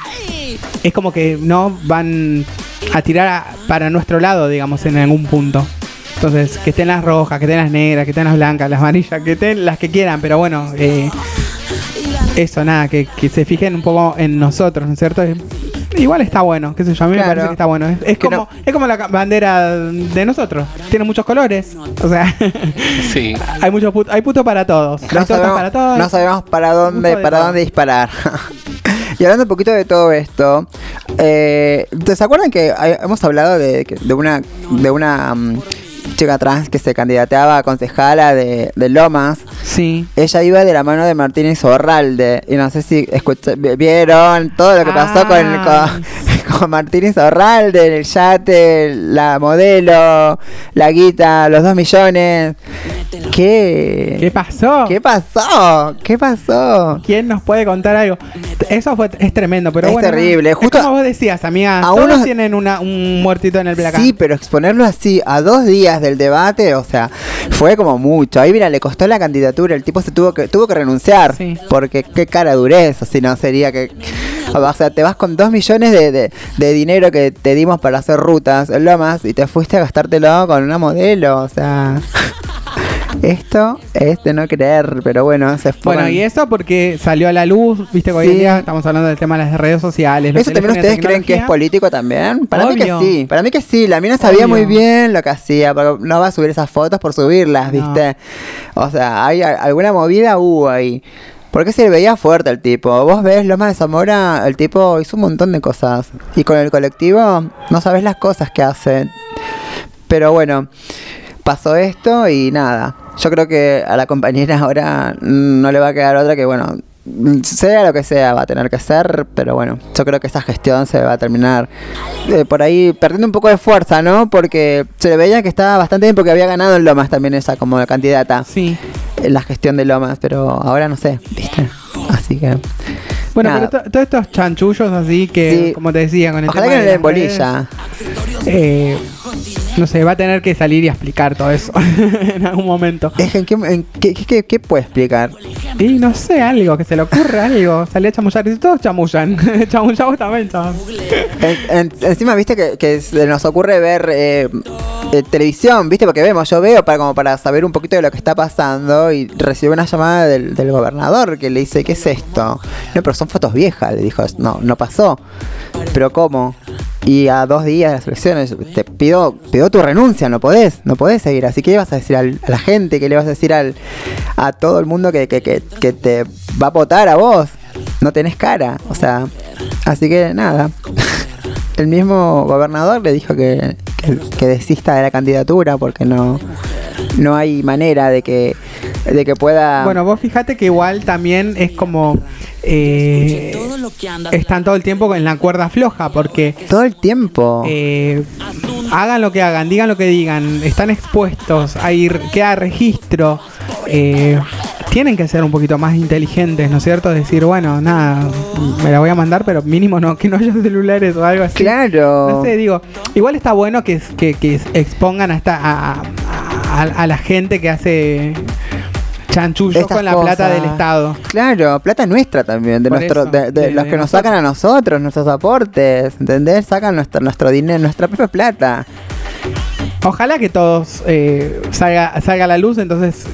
es como que no van a tirar a- para nuestro lado, digamos, en algún punto. Entonces, que estén las rojas, que estén las negras, que estén las blancas, las amarillas, que estén las que quieran, pero bueno, eh, eso, nada, que, que se fijen un poco en nosotros, ¿no es cierto? Igual está bueno, qué sé yo, a mí Claro. me parece que está bueno. Es, es Que como, no- es como la bandera de nosotros, tiene muchos colores, o sea, Sí. hay mucho puto, hay puto para todos, No sabemos, para todos. no sabemos para dónde, para todo. dónde disparar. y hablando un poquito de todo esto, eh, ¿se acuerdan que hay- hemos hablado de, de una de una mm, chica trans que se candidateaba a concejala de, de Lomas? Sí. Ella iba de la mano de Martínez Orralde. Y no sé si vi- vieron todo lo que pasó con, Ah. con, con Martínez Orralde, el yate, la modelo, la guita, los dos millones. ¿Qué? ¿Qué pasó? ¿Qué pasó? ¿Qué pasó? ¿Quién nos puede contar algo? Eso fue, es tremendo, pero Es bueno. terrible, Es justo- como vos decías, amiga. a todos unos- tienen una, un muertito en el placar. Sí, pero exponerlo así a dos días del debate, o sea, fue como mucho. Ahí mira, le costó la candidatura, el tipo se tuvo que tuvo que renunciar, Sí. porque qué cara dureza, si no sería que, o sea, te vas con dos millones de, de- de dinero que te dimos para hacer rutas en Lomas y te fuiste a gastártelo con una modelo, o sea, Esto es de no creer, pero bueno, se fue. Bueno, y eso porque salió a la luz, viste que hoy en Sí. día estamos hablando del tema de las redes sociales. los ¿Eso también teléfonos y la ustedes creen que es tecnología. político también? Para mí que Obvio. sí, para mí que sí. La mina sabía Obvio. muy bien lo que hacía, pero no va a subir esas fotos por subirlas, No. ¿viste? O sea, hay a- alguna movida hubo ahí. Porque se le veía fuerte el tipo. Vos ves Loma de Zamora, el tipo hizo un montón de cosas. Y con el colectivo no sabes las cosas que hace. Pero bueno, pasó esto y nada. Yo creo que a la compañera ahora no le va a quedar otra que, bueno, sea lo que sea, va a tener que ser, pero bueno, yo creo que esa gestión se va a terminar eh, por ahí perdiendo un poco de fuerza, ¿no? Porque se le veía que estaba bastante bien porque había ganado en Lomas también esa como candidata Sí. en la gestión de Lomas, pero ahora no sé, ¿viste? Así que... Bueno, Nada. pero to- todos estos chanchullos así que, Sí. como te decía, con el Ojalá tema que no de le bolilla. eh, no sé, va a tener que salir y explicar todo eso en algún momento. Es que, ¿en qué, en qué- qué- qué- qué puede explicar? Y no sé, algo, que se le ocurre algo. Salí a chamullar. Y todos chamullan. Chamullamos también, chaval. En- en- encima, viste que, que se nos ocurre ver eh, eh, televisión, viste, porque vemos, yo veo para como para saber un poquito de lo que está pasando y recibe una llamada del, del gobernador que le dice, ¿qué es esto? No, pero son fotos viejas, le dijo, no, no pasó. Pero ¿cómo? Y a dos días de las elecciones te pido, pido tu renuncia, no podés, no podés seguir. Así que ¿qué vas a decir al- a la gente? ¿Qué le vas a decir al, a todo el mundo que, que, que, que te va a votar a vos? No tenés cara, o sea, así que nada. El mismo gobernador le dijo que, que, que desista de la candidatura porque no, no hay manera de que, de que pueda... Bueno, vos fíjate que igual también es como. Eh, están todo el tiempo en la cuerda floja porque. todo el tiempo. eh, hagan lo que hagan, digan lo que digan, están expuestos, hay, queda registro. eh, tienen que ser un poquito más inteligentes, ¿no es cierto? Decir, bueno, nada, me la voy a mandar, pero mínimo no, que no haya celulares o algo así. claro. No sé, digo, igual está bueno que, que, que expongan a, esta, a, a- a la gente que hace chanchullo Estas con la plata del Estado. Claro, plata nuestra también, de Por nuestro, eso, de, de de- los que nos sacan a nosotros, nuestros aportes, ¿entendés? Sacan nuestro, nuestro dinero, nuestra propia plata. Ojalá que todos eh, salga, salga a la luz, entonces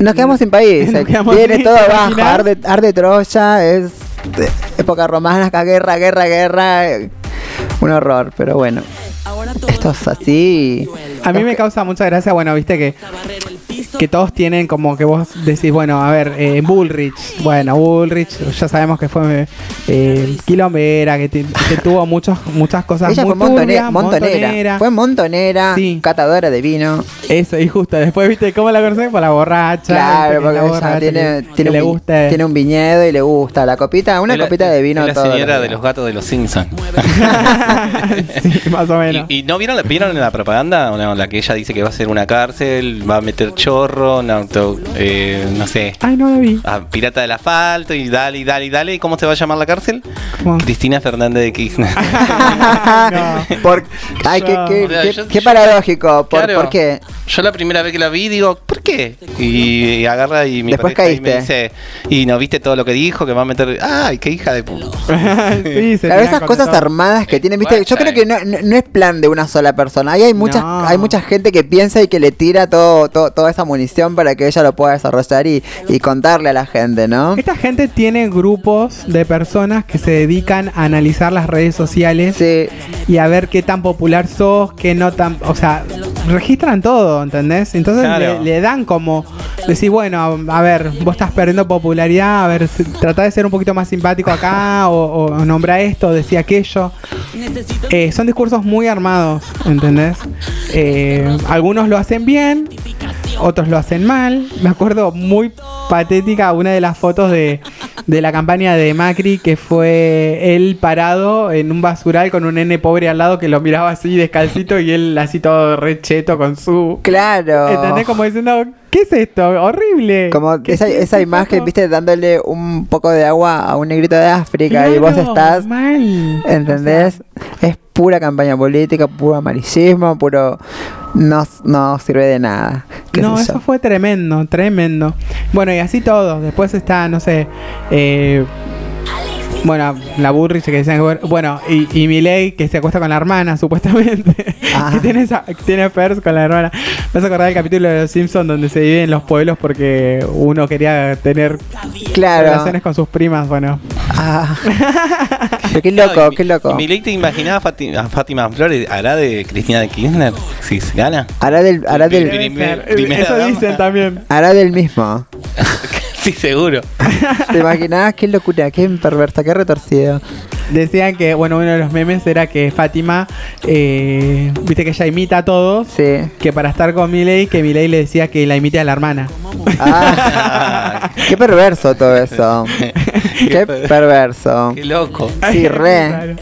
Nos quedamos sin país, eh, quedamos viene sin- todo ¿te abajo, arde, arde Troya, es de- época romana, acá guerra, guerra, guerra, eh, un horror, pero bueno, esto es así. a mí me causa mucha gracia, bueno, viste que que todos tienen como que vos decís, bueno, a ver, eh, Bullrich, bueno, Bullrich, ya sabemos que fue eh, quilombera, que, tuvo muchos, muchas cosas Ella muy fue montone- turbias, montonera, fue montonera, Sí. catadora de vino. Eso, y justo después, viste, ¿cómo la conocés? Por la borracha. Claro, porque la ella borracha tiene, que- tiene, que un, le gusta. tiene un viñedo y le gusta la copita, una la- copita de vino la todos los señora de los gatos de los Simpsons. sí, más o menos. ¿Y, y no vieron, la- vieron la propaganda? La que ella dice que va a ser una cárcel, va a meter chorro, auto, eh, no sé, Ay, no la vi. a pirata del asfalto y dale, y dale, y dale. ¿Y cómo se va a llamar la cárcel? ¿Cómo? Cristina Fernández de Kirchner. No. Por- ay, qué, qué- O sea, qué- yo- qué yo- paradójico. ¿Por, Claro. por qué? Yo la primera vez que la vi digo, ¿por qué? Y, agarra y mi Después pareja y me caíste. dice, y no viste todo lo que dijo, que va a meter, ay, qué hija de puta. sí, Claro, esas cosas todo. armadas que tienen, viste, yo creo que no, no- no es plan de una sola persona. Ahí hay muchas, No. hay mucha gente que piensa y que le tira todo, todo- toda esa munición para que ella lo pueda desarrollar y, y contarle a la gente, ¿no? Esta gente tiene grupos de personas que se dedican a analizar las redes sociales Sí, y a ver qué tan popular sos, qué no tan. O sea, registran todo, ¿entendés? Entonces Claro. le, le dan como. Decir, bueno, a ver, vos estás perdiendo popularidad, a ver, tratá de ser un poquito más simpático acá, o, o nombra esto, decía aquello. Eh, son discursos muy armados, ¿entendés? Eh, algunos lo hacen bien, otros lo hacen mal. Me acuerdo muy patética una de las fotos de, de la campaña de Macri que fue él parado en un basural con un nene pobre al lado que lo miraba así descalcito y él así todo recheto con su... claro. ¿Entendés? Como diciendo, ¿qué es esto? Horrible. Como ¿Qué esa, es esa imagen, viste, dándole un poco de agua a un negrito de África y vos estás, mal. ¿entendés? es pura campaña política, puro amarillismo, puro... No, no sirve de nada. No, eso yo. fue tremendo, tremendo. Bueno, y así todo. Después está, no sé, eh, Bueno, la Burrich que decían bueno, y, y Milei que se acuesta con la hermana, supuestamente. Ah. que tiene, esa, que tiene Pers con la hermana. ¿Vas a acordar del capítulo de los Simpsons donde se dividen los pueblos porque uno quería tener Claro. relaciones con sus primas? Bueno, Ah. Qué loco, qué loco. y Milei te imaginaba a Fátima, a Fátima Flores, hará de Cristina de Kirchner, si se gana. Hará del, hará del, Primer- eso dama. dicen también. hará del mismo. sí, seguro. ¿Te imaginas? Qué locura, qué perversa, qué retorcido. Decían que, bueno, uno de los memes era que Fátima, eh, viste que ella imita a todos, Sí. que para estar con Milei, que Milei le decía que la imite a la hermana. Ah, qué perverso todo eso. Qué perverso. Qué loco. Sí, re.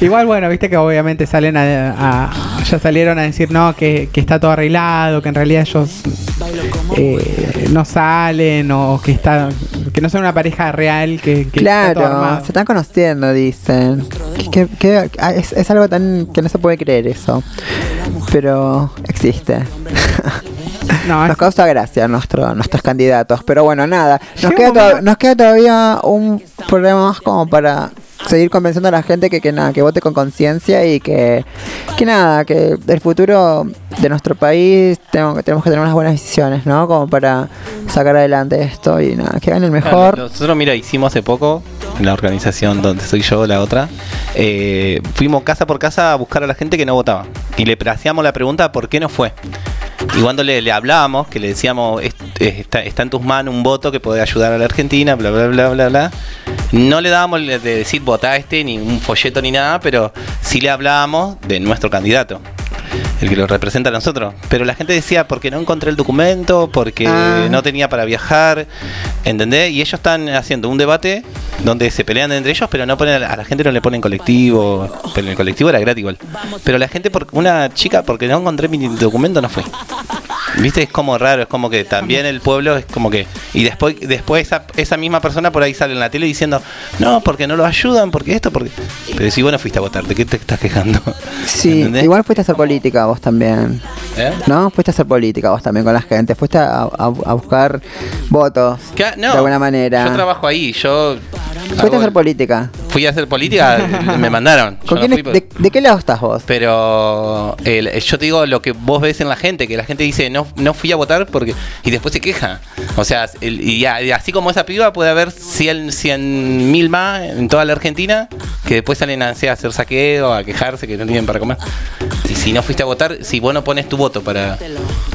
Igual, bueno, viste que obviamente salen a, a- ya salieron a decir no, que, que está todo arreglado, que en realidad ellos eh, no salen o que está que no son una pareja real, que, Claro, se están conociendo, dicen. Que, que- ah, es, es algo tan que no se puede creer eso. Pero existe. No, Nos causa gracia nuestro, nuestros candidatos. Pero bueno, nada. Nos queda, nos queda todavía un problema más como para seguir convenciendo a la gente que, que nada, que vote con conciencia y que, que nada, que el futuro de nuestro país tenemos, que- tenemos que tener unas buenas decisiones, ¿no? Como para sacar adelante esto y nada, que gane el mejor. Claro, Nosotros, mira, hicimos hace poco, en la organización donde soy yo, la otra, eh, fuimos casa por casa a buscar a la gente que no votaba. Y le hacíamos la pregunta por qué no fue. Y cuando le, hablábamos, que le decíamos, "Es- es- está, en tus manos un voto que puede ayudar a la Argentina, bla, bla, bla, bla, bla. No le dábamos de decir votá este, ni un folleto ni nada, pero sí le hablábamos de nuestro candidato el que lo representa a nosotros. Pero la gente decía, porque no encontré el documento, porque Ah. no tenía para viajar, ¿entendés? Y ellos están haciendo un debate donde se pelean entre ellos, pero no ponen a la, gente no le ponen colectivo, pero el colectivo era gratis igual. Pero la gente, por, una chica, porque no encontré mi documento, no fue. ¿Viste? Es como raro, es como que también el pueblo es como que... Y después después esa, esa misma persona por ahí sale en la tele diciendo, no, porque no lo ayudan, porque esto, porque... Pero si vos no fuiste a votar, ¿de qué te estás quejando? Sí, ¿Entendés? igual fuiste a hacer política vos también. ¿Eh? ¿No? Fuiste a hacer política vos también con la gente. Fuiste a, a- a buscar votos. No, de alguna manera. Yo trabajo ahí, yo Fuiste a hacer política. fui a hacer política, me mandaron. ¿Con quién fui es- por- de, de qué lado estás vos? Pero el- yo te digo lo que vos ves en la gente, que la gente dice no, no fui a votar porque y después se queja. O sea, el- y, a- y así como esa piba puede haber 100 100 mil más en toda la Argentina que después salen a, a hacer saqueo, a quejarse que no tienen para comer. Y si no fuiste a votar, si vos no pones tu voto para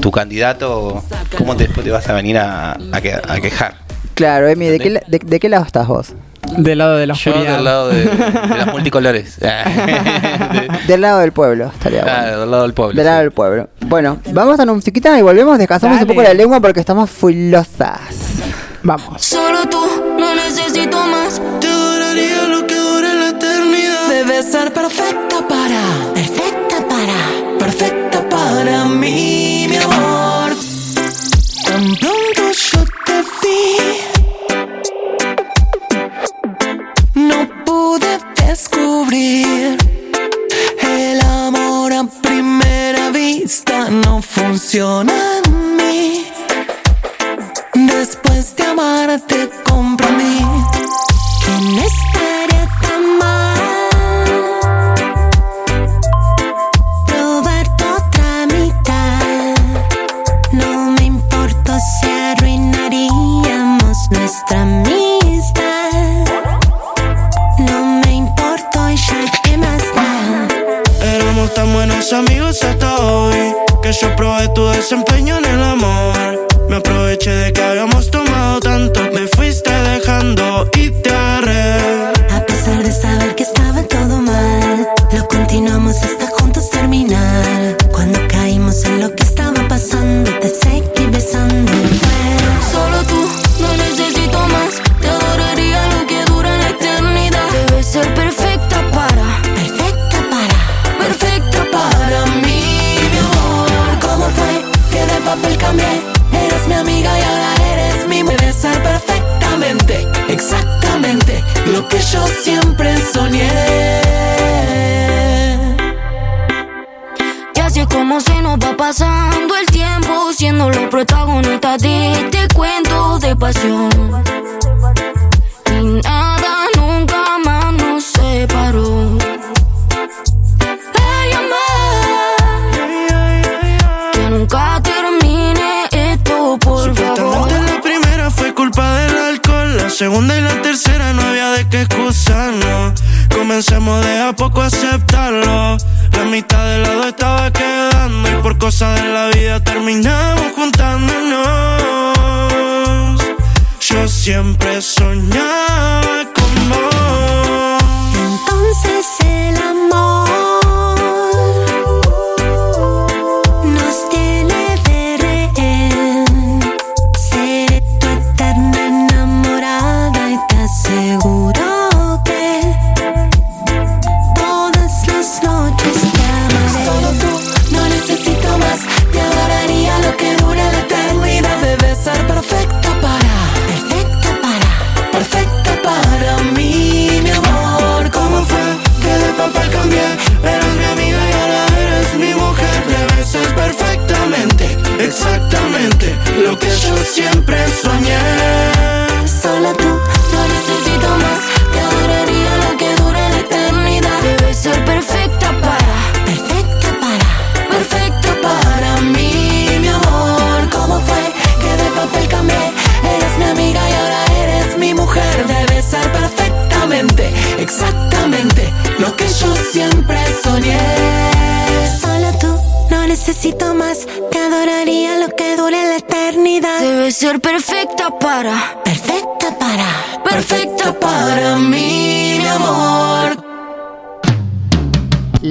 tu candidato, ¿cómo te- después te vas a venir a, a que- a quejar? Claro, Emi, ¿de qué, de, de qué lado estás vos? Del lado de la Yo oscuridad. del lado de, de los multicolores. De- Del lado del pueblo, estaría bueno. claro, del lado del pueblo. Del lado sí. del pueblo. Bueno, vamos a una musiquita y volvemos, descansamos un Dale. poco la lengua porque estamos filosas. Vamos. Solo tú, no necesito más. Te adoraría lo que dure la eternidad. Debes ser perfecta para, perfecta para, perfecta para mí, pude descubrir el amor a primera vista no funciona en mí. Después de amarte comprendí que no estaría tan mal probar otra mitad. No me importa si arruinaríamos nuestra amistad. Buenos amigos hasta hoy. Que yo probé tu desempeño en el amor. Me aproveché de que habíamos tomado tanto. Me fuiste dejando y te siempre soñé. Y así es como se nos va pasando el tiempo, siendo los protagonistas de este cuento de pasión. Y nada nunca más nos separó. Ella más, que nunca termine esto, por favor. Supuestamente la primera fue culpa del alcohol, la segunda siempre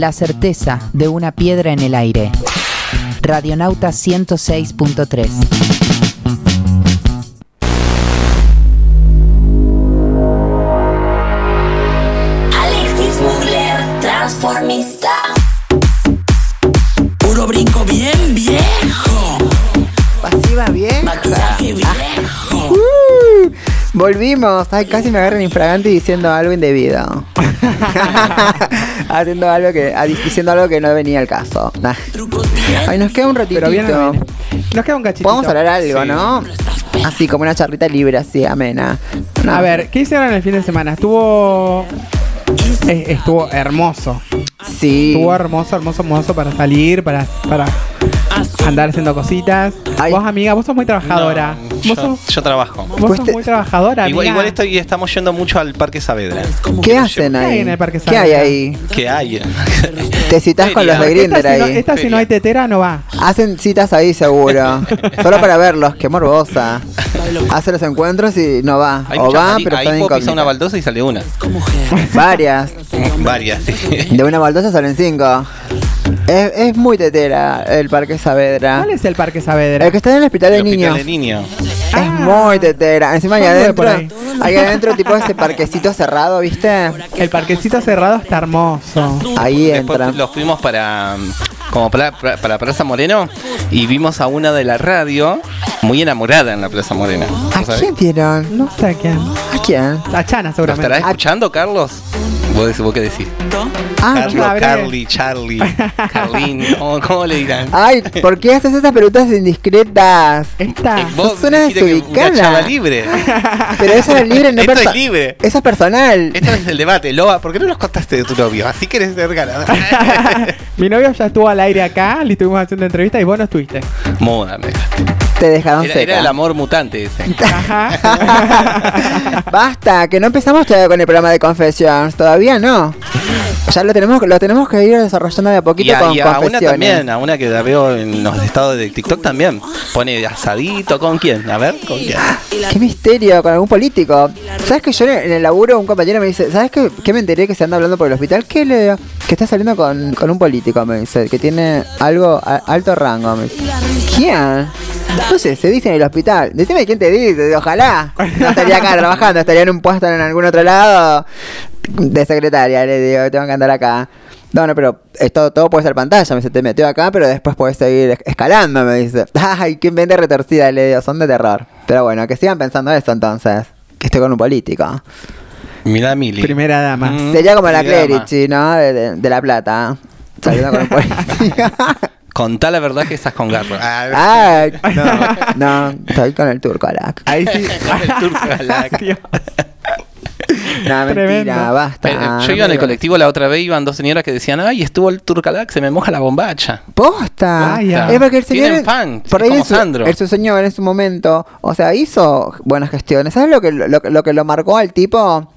La certeza de una piedra en el aire. Radionauta 106.3. volvimos. Ay, casi me agarran infragante diciendo algo indebido. Haciendo algo que, a- diciendo algo que no venía al caso. Nah. Ay, nos queda un ratito. Nos queda un cachito. Podemos hablar algo, Sí. ¿no? Así como una charrita libre, así, amena. No. A ver, ¿qué hicieron el fin de semana? Estuvo. eh, estuvo hermoso. Sí. Estuvo hermoso, hermoso, hermoso para salir, para, para andar haciendo cositas. Ay. Vos, amiga, vos sos muy trabajadora. No, vos yo, sos, yo trabajo. vos Pues sos te- muy trabajadora, Igual, amiga. igual estoy, estamos yendo mucho al Parque Saavedra. ¿Qué hacen ¿Qué hay ahí? en el Parque ¿Qué hay ahí? ¿Qué hay? Te citas con los de Grinder si, no, ahí. esta si no hay tetera, no va. Hacen citas ahí seguro. Solo para verlos, qué morbosa. Hace los encuentros y no va. Hay o va, ahí, pero ahí están pisar una incógnitas. baldosa y sale una. Varias. Varias. sí. De una baldosa salen cinco. Es, es muy tetera el Parque Saavedra. ¿Cuál es el Parque Saavedra? El que está en el hospital de niños. de niños. Es Ah. muy tetera. Encima anduve adentro. ahí. Adentro, tipo ese parquecito cerrado, ¿viste? El parquecito cerrado está hermoso. Ahí Después entra. los fuimos para como para, para, para Plaza Moreno y vimos a una de la radio muy enamorada en la Plaza Moreno. ¿A quién vieron? No sé a quién. ¿A quién? A Chana, ¿Lo seguramente. estará escuchando, Carlos? ¿Vos, decís- vos qué decís? Ah, Carlos. Carly, Charlie, Carlín, ¿cómo, cómo le dirán? Ay, ¿por qué haces esas preguntas indiscretas? Esta. Eh, Vos sos una desubicada. una charla libre. Pero eso es libre, no Esto es libre. Eso es personal. Este es el debate. Loba, ¿por qué no nos contaste de tu novio? Así querés ser ganador. Mi novio ya estuvo al aire acá, le estuvimos haciendo entrevista y vos no estuviste. Muda, me. Te dejaron Era, seca. era el amor mutante ese. Basta, que no empezamos todavía con el programa de Confessions. Todavía no. Ya lo tenemos, lo tenemos que ir desarrollando de a poquito Y a, con y a una confesiones. también, a una que la veo en los estados de TikTok también. Pone asadito, ¿con quién? A ver, ¿con quién? Qué misterio, con algún político. ¿Sabes que yo en el laburo un compañero me dice, ¿sabes qué, qué me enteré que se anda hablando por el hospital? Que le que está saliendo con, con un político, me dice, que tiene algo a- alto rango, me dice. ¿Quién? No sé, se dice en el hospital. Decime quién te dice, ojalá. No estaría acá trabajando, estaría en un puesto en algún otro lado de secretaria, le digo, tengo que andar acá. No, no, pero esto todo puede ser pantalla, me dice, te metió acá, pero después puedes seguir es- escalando, me dice. Ay, quién vende retorcida, le digo, son de terror. Pero bueno, que sigan pensando eso entonces, que estoy con un político. Mira, Mili. Primera dama. Mm, Sería como la. Clerici, ¿no? De, de- de La Plata, saliendo con un político. Contá la verdad que estás con Garro. Ah, no, no, estoy con el turco, Alac. Ahí sí. Con el turco. Dios. No, mentira, Tremendo. basta. Pero, no yo iba en el colectivo la otra vez, iban dos señoras que decían, ay, estuvo el Turcalac, se me moja la bombacha. Posta. Vaya. Es porque el señor. Tienen fan, por ahí como el, su- Sandro. el su señor en su momento, o sea, hizo buenas gestiones. ¿Sabes lo que lo, lo que lo marcó al tipo?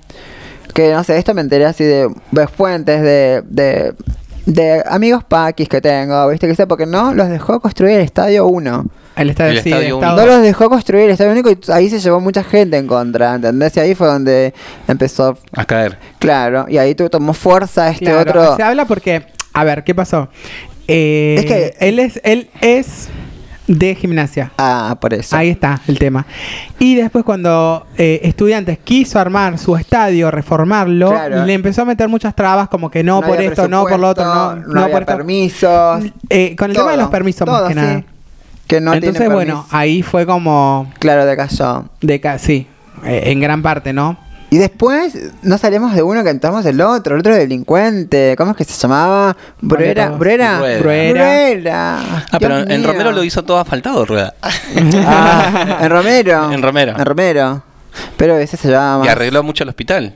Que no sé, esto me enteré así de, de fuentes de, de, de amigos paquis que tengo, ¿viste? Que sé, porque no los dejó construir el estadio 1. El estadio, El sí, estadio estado- No los dejó construir el estadio único y ahí se llevó mucha gente en contra, ¿entendés? Y ahí fue donde empezó, A caer. claro, y ahí tu- tomó fuerza este Claro, otro. Se habla porque, a ver, ¿qué pasó? Eh, Es que- él es, él es de gimnasia. Ah, por eso. Ahí está el tema. Y después cuando eh, estudiantes quiso armar su estadio, reformarlo, Claro. le empezó a meter muchas trabas como que no, por esto, no por lo otro, no, presupuesto, no, había por permisos. Eh, con el tema de los permisos todo, más que nada. Que no Entonces, tiene bueno, ahí fue como Claro, decayó. de ca- sí, eh, en gran parte, ¿no? Y después no salimos de uno que entramos del otro, el otro delincuente. ¿Cómo es que se llamaba? Bruera. Bruera. Rueda. Bruera. Ah, pero en. Romero lo hizo todo asfaltado, Rueda. Ah, en Romero. En Romero. En Romero. Pero ese se llama. Y arregló mucho el hospital.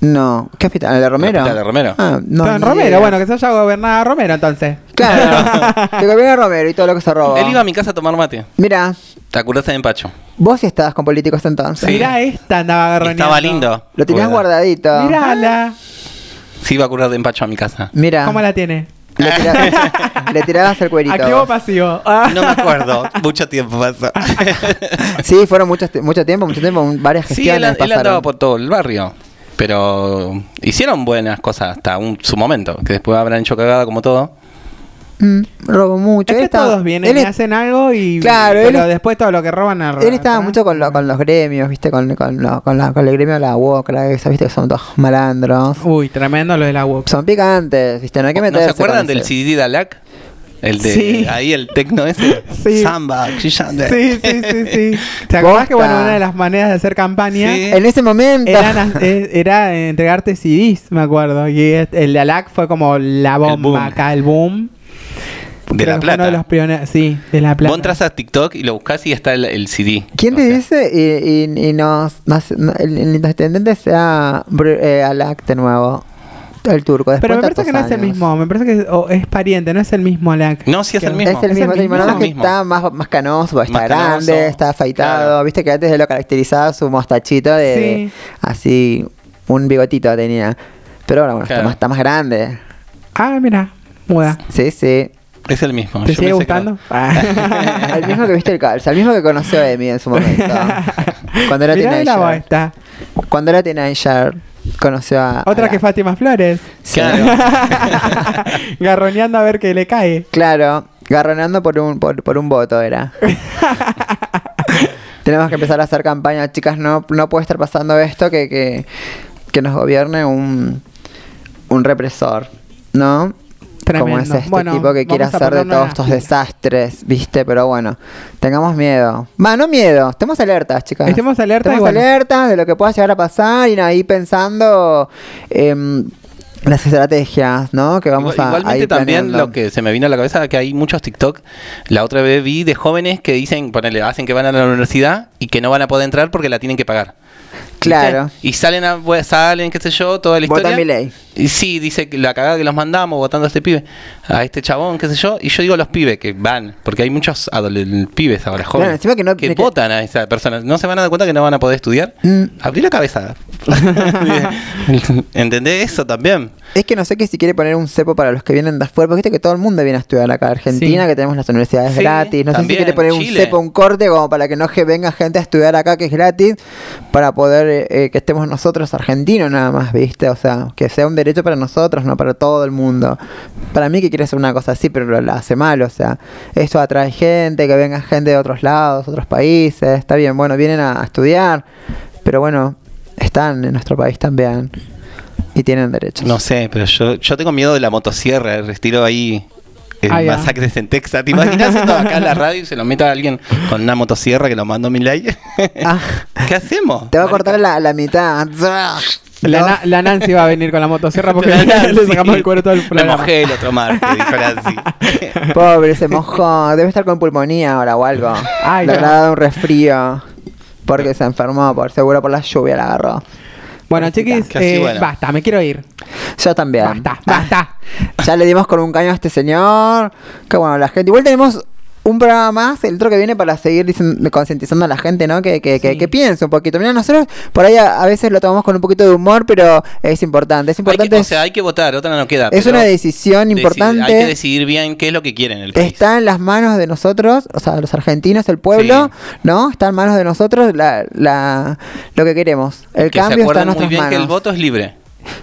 No. ¿Qué hospital? ¿El de Romero? hospital de Romero. Ah, no. Pero en Romero, bueno, que se haya gobernado Romero entonces. Claro. que gobierne Romero y todo lo que se robó. Él iba a mi casa a tomar mate. Mira, ¿Te acordaste de Empacho? vos sí estabas con políticos entonces. Sí. Mirá esta andaba agarroneando. Estaba lindo. Lo tenías guardadito. Mirala. Sí, iba a curar de Empacho a mi casa. Mira. ¿Cómo la tiene? Le, tira- le tirabas el cuerito. Activo pasivo. Ah. No me acuerdo. Mucho tiempo pasó. Sí, fueron mucho, mucho tiempo, mucho tiempo, varias Sí, gestiones él, él pasaron. andaba por todo el barrio. Pero hicieron buenas cosas hasta un, su momento. Que después habrán hecho cagada como todo. Mm, robó mucho. Es Él que estaba- todos vienen él, y hacen algo y Claro, pero es- después todo lo que roban a él estaba mucho con, lo- con los gremios, ¿viste? Con, con, lo- con, la- con el gremio de la UOC, ¿viste? Que son todos malandros. Uy, tremendo lo de la UOC. Son picantes, ¿viste? No hay que ¿No meterse se acuerdan del CD de Alak? El de Sí. ahí el tecno ese. Sí. Samba. Sí, sí, sí, sí. ¿Te acordás que bueno, una de las maneras de hacer campaña Sí. En ese momento. eran eh, era entregarte CDs, me acuerdo. Y el de Alac fue como la bomba acá, el boom. De La Uno de los Plata. pioneros, sí, de La Plata. Vos entras a TikTok y lo buscas y está el, el CD. ¿Quién te dice? Y, y, y nos, nos- no- el, el intendente sea eh, Alak de nuevo. El turco. Después Pero me parece que no es el mismo, me parece que o es pariente, no es el mismo Alac. No, sí es el mismo. Es el mismo, es el mismo, Es más que mismo. está más, más canoso, porque está Más grande, canoso, está afeitado. claro. Viste que antes de lo caracterizaba su mostachito de, Sí. de- así, un bigotito tenía. Pero ahora bueno, está, más, está más grande. Ah, mira, muda. Sí, sí. Es el mismo. ¿Te Yo sigue gustando? el mismo que viste el calza, el mismo que conoció a Emi en su momento. Cuando era Mirá teenager. Cuando era teenager, conoció a. Otra a que la- Fátima Flores. Sí. Claro. Garroneando a ver qué le cae. Claro, garronando por un, por, por un voto era. Tenemos que empezar a hacer campaña, chicas, no, no puede estar pasando esto que, que, que nos gobierne un, un represor, ¿no? Como es este Bueno, tipo que quiere hacer de todos estos desastres, ¿viste? Pero bueno, tengamos miedo. Va, no miedo, estemos alertas, chicas. Estemos alertas Estemos bueno. alertas de lo que pueda llegar a pasar y ahí pensando em, las estrategias, ¿no? Que vamos Igual- a, a Igualmente ir también planeando. lo que se me vino a la cabeza que hay muchos TikTok. La otra vez vi de jóvenes que dicen, ponele, hacen que van a la universidad y que no van a poder entrar porque la tienen que pagar. Claro. Y salen, a, pues, salen, qué sé yo, toda la Vota historia. mi ley. Y sí, dice que la cagada que los mandamos votando a este pibe, a este chabón, qué sé yo. Y yo digo a los pibes que van, porque hay muchos pibes ahora jóvenes Claro, que no- que- votan a esa persona. ¿No se van a dar cuenta que no van a poder estudiar? Mm. Abrí la cabeza. ¿Entendés eso también? Es que no sé que si quiere poner un cepo para los que vienen de afuera, porque viste que todo el mundo viene a estudiar acá a Argentina, Sí. que tenemos las universidades Sí, gratis. No sé si quiere poner un cepo, un corte, como para que no que venga gente a estudiar acá que es gratis, para poder eh, que estemos nosotros argentinos nada más, ¿viste? O sea, que sea un derecho para nosotros, no para todo el mundo. Para mí que quiere hacer una cosa así, pero la hace mal, o sea, esto atrae gente, que venga gente de otros lados, otros países, está bien, bueno, vienen a, a estudiar, pero bueno, están en nuestro país también y tienen derechos. No sé, pero yo, yo tengo miedo de la motosierra, el estilo ahí. El Ah, masacres en Texas. ¿Te imaginas haciendo acá en la radio y se lo meta a alguien con una motosierra que lo mandó Milay? Ah. ¿Qué hacemos? Te va a cortar la, la mitad. La, No. Na- la Nancy va a venir con la motosierra porque La le sacamos el cuero todo el Me programa. mojé el otro martes, dijo Nancy. Pobre, se mojó. Debe estar con pulmonía ahora o algo. Ay, Le no. habrá dado un resfrío. Porque se enfermó, por seguro por la lluvia la agarró. Bueno, chiquis, eh, bueno. basta, me quiero ir. Yo también. Basta, basta. Ya le dimos con un caño a este señor. Que bueno, la gente. Igual tenemos un programa más, el otro que viene para seguir dicen- concientizando a la gente, ¿no? Que, que, que, Sí. que piense un poquito. Mira, nosotros por ahí a, a veces lo tomamos con un poquito de humor, pero es importante. Es importante. que- o sea, hay que votar, otra no queda. es una decisión deci- importante. Hay que decidir bien qué es lo que quieren en el país. Está en las manos de nosotros, o sea, los argentinos, el pueblo, ¿no? Está en manos de nosotros la, la, lo que queremos. El que se cambio está en acuerden muy nuestras bien que el voto es libre.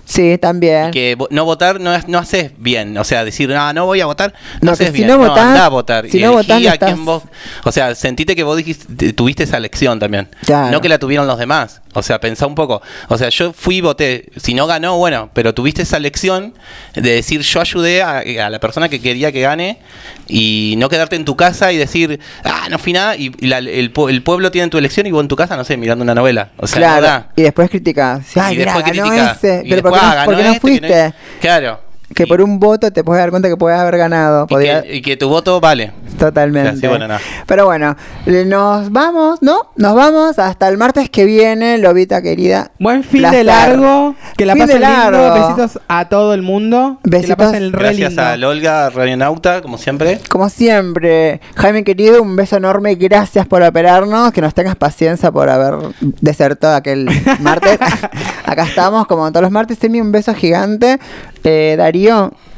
Sí, también. Que no votar no, no haces bien. O sea, decir, no, no voy a votar, no, No, haces si bien. no No, votás- andá a votar. si y no votás, no a quién vos. O sea, sentite que vos dijiste, tuviste esa elección también. Claro. No que la tuvieron los demás. O sea, pensá un poco. O sea, yo fui y voté. Si no ganó, bueno, pero tuviste esa elección de decir, yo ayudé a, a la persona que quería que gane y no quedarte en tu casa y decir, ah, no fui nada. Y la- el, el pueblo tiene tu elección y vos en tu casa, no sé, mirando una novela. O sea, no claro. da. y después criticas. Sí, Ay, y mira, después. Y Pero ¿por después, qué no, ah, por qué este, que no- fuiste? Claro. Que por un voto te puedes dar cuenta que puedes haber ganado. Y Podía- que, y que tu voto vale. Totalmente. Sí, bueno, no. Pero bueno, nos vamos, ¿no? Nos vamos hasta el martes que viene, Lobita querida. Buen fin Placer. de largo. Que la Fin de pasen lindo. largo. Besitos a todo el mundo. Que Besitos. la pasen re Gracias lindo. a Olga Radionauta, como siempre. Como siempre, Jaime querido, un beso enorme. Gracias por operarnos. Que nos tengas paciencia por haber desertado aquel martes. Acá estamos, como todos los martes. Temi, un beso gigante. Eh, Darío,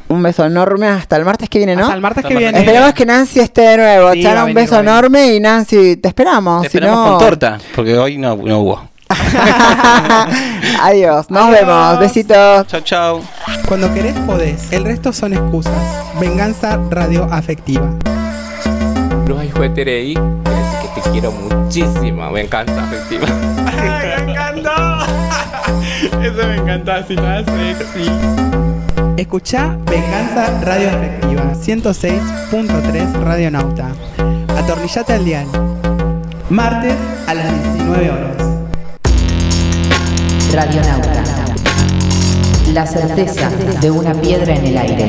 un beso enorme. Hasta el martes que viene, ¿no? Hasta el martes que viene. Esperamos que Nancy esté de nuevo. Sí, Chara, va a un venir, beso va a venir. enorme. Y Nancy, te esperamos. Te si esperamos no- con torta, porque hoy no, no hubo. Adiós, nos Adiós. vemos. Besitos. Chau, chau. Cuando querés, podés. El resto son excusas. Venganza radioafectiva. Bruja hijo de Terei, quiere decir que te quiero muchísimo. Me encanta, afectiva. me encantó. Eso me encanta, así nada sexy. Escuchá Venganza Radioafectiva 106.3 Radionauta. Atornillate al dial. Martes a las 19 horas. Radionauta. La certeza de una piedra en el aire.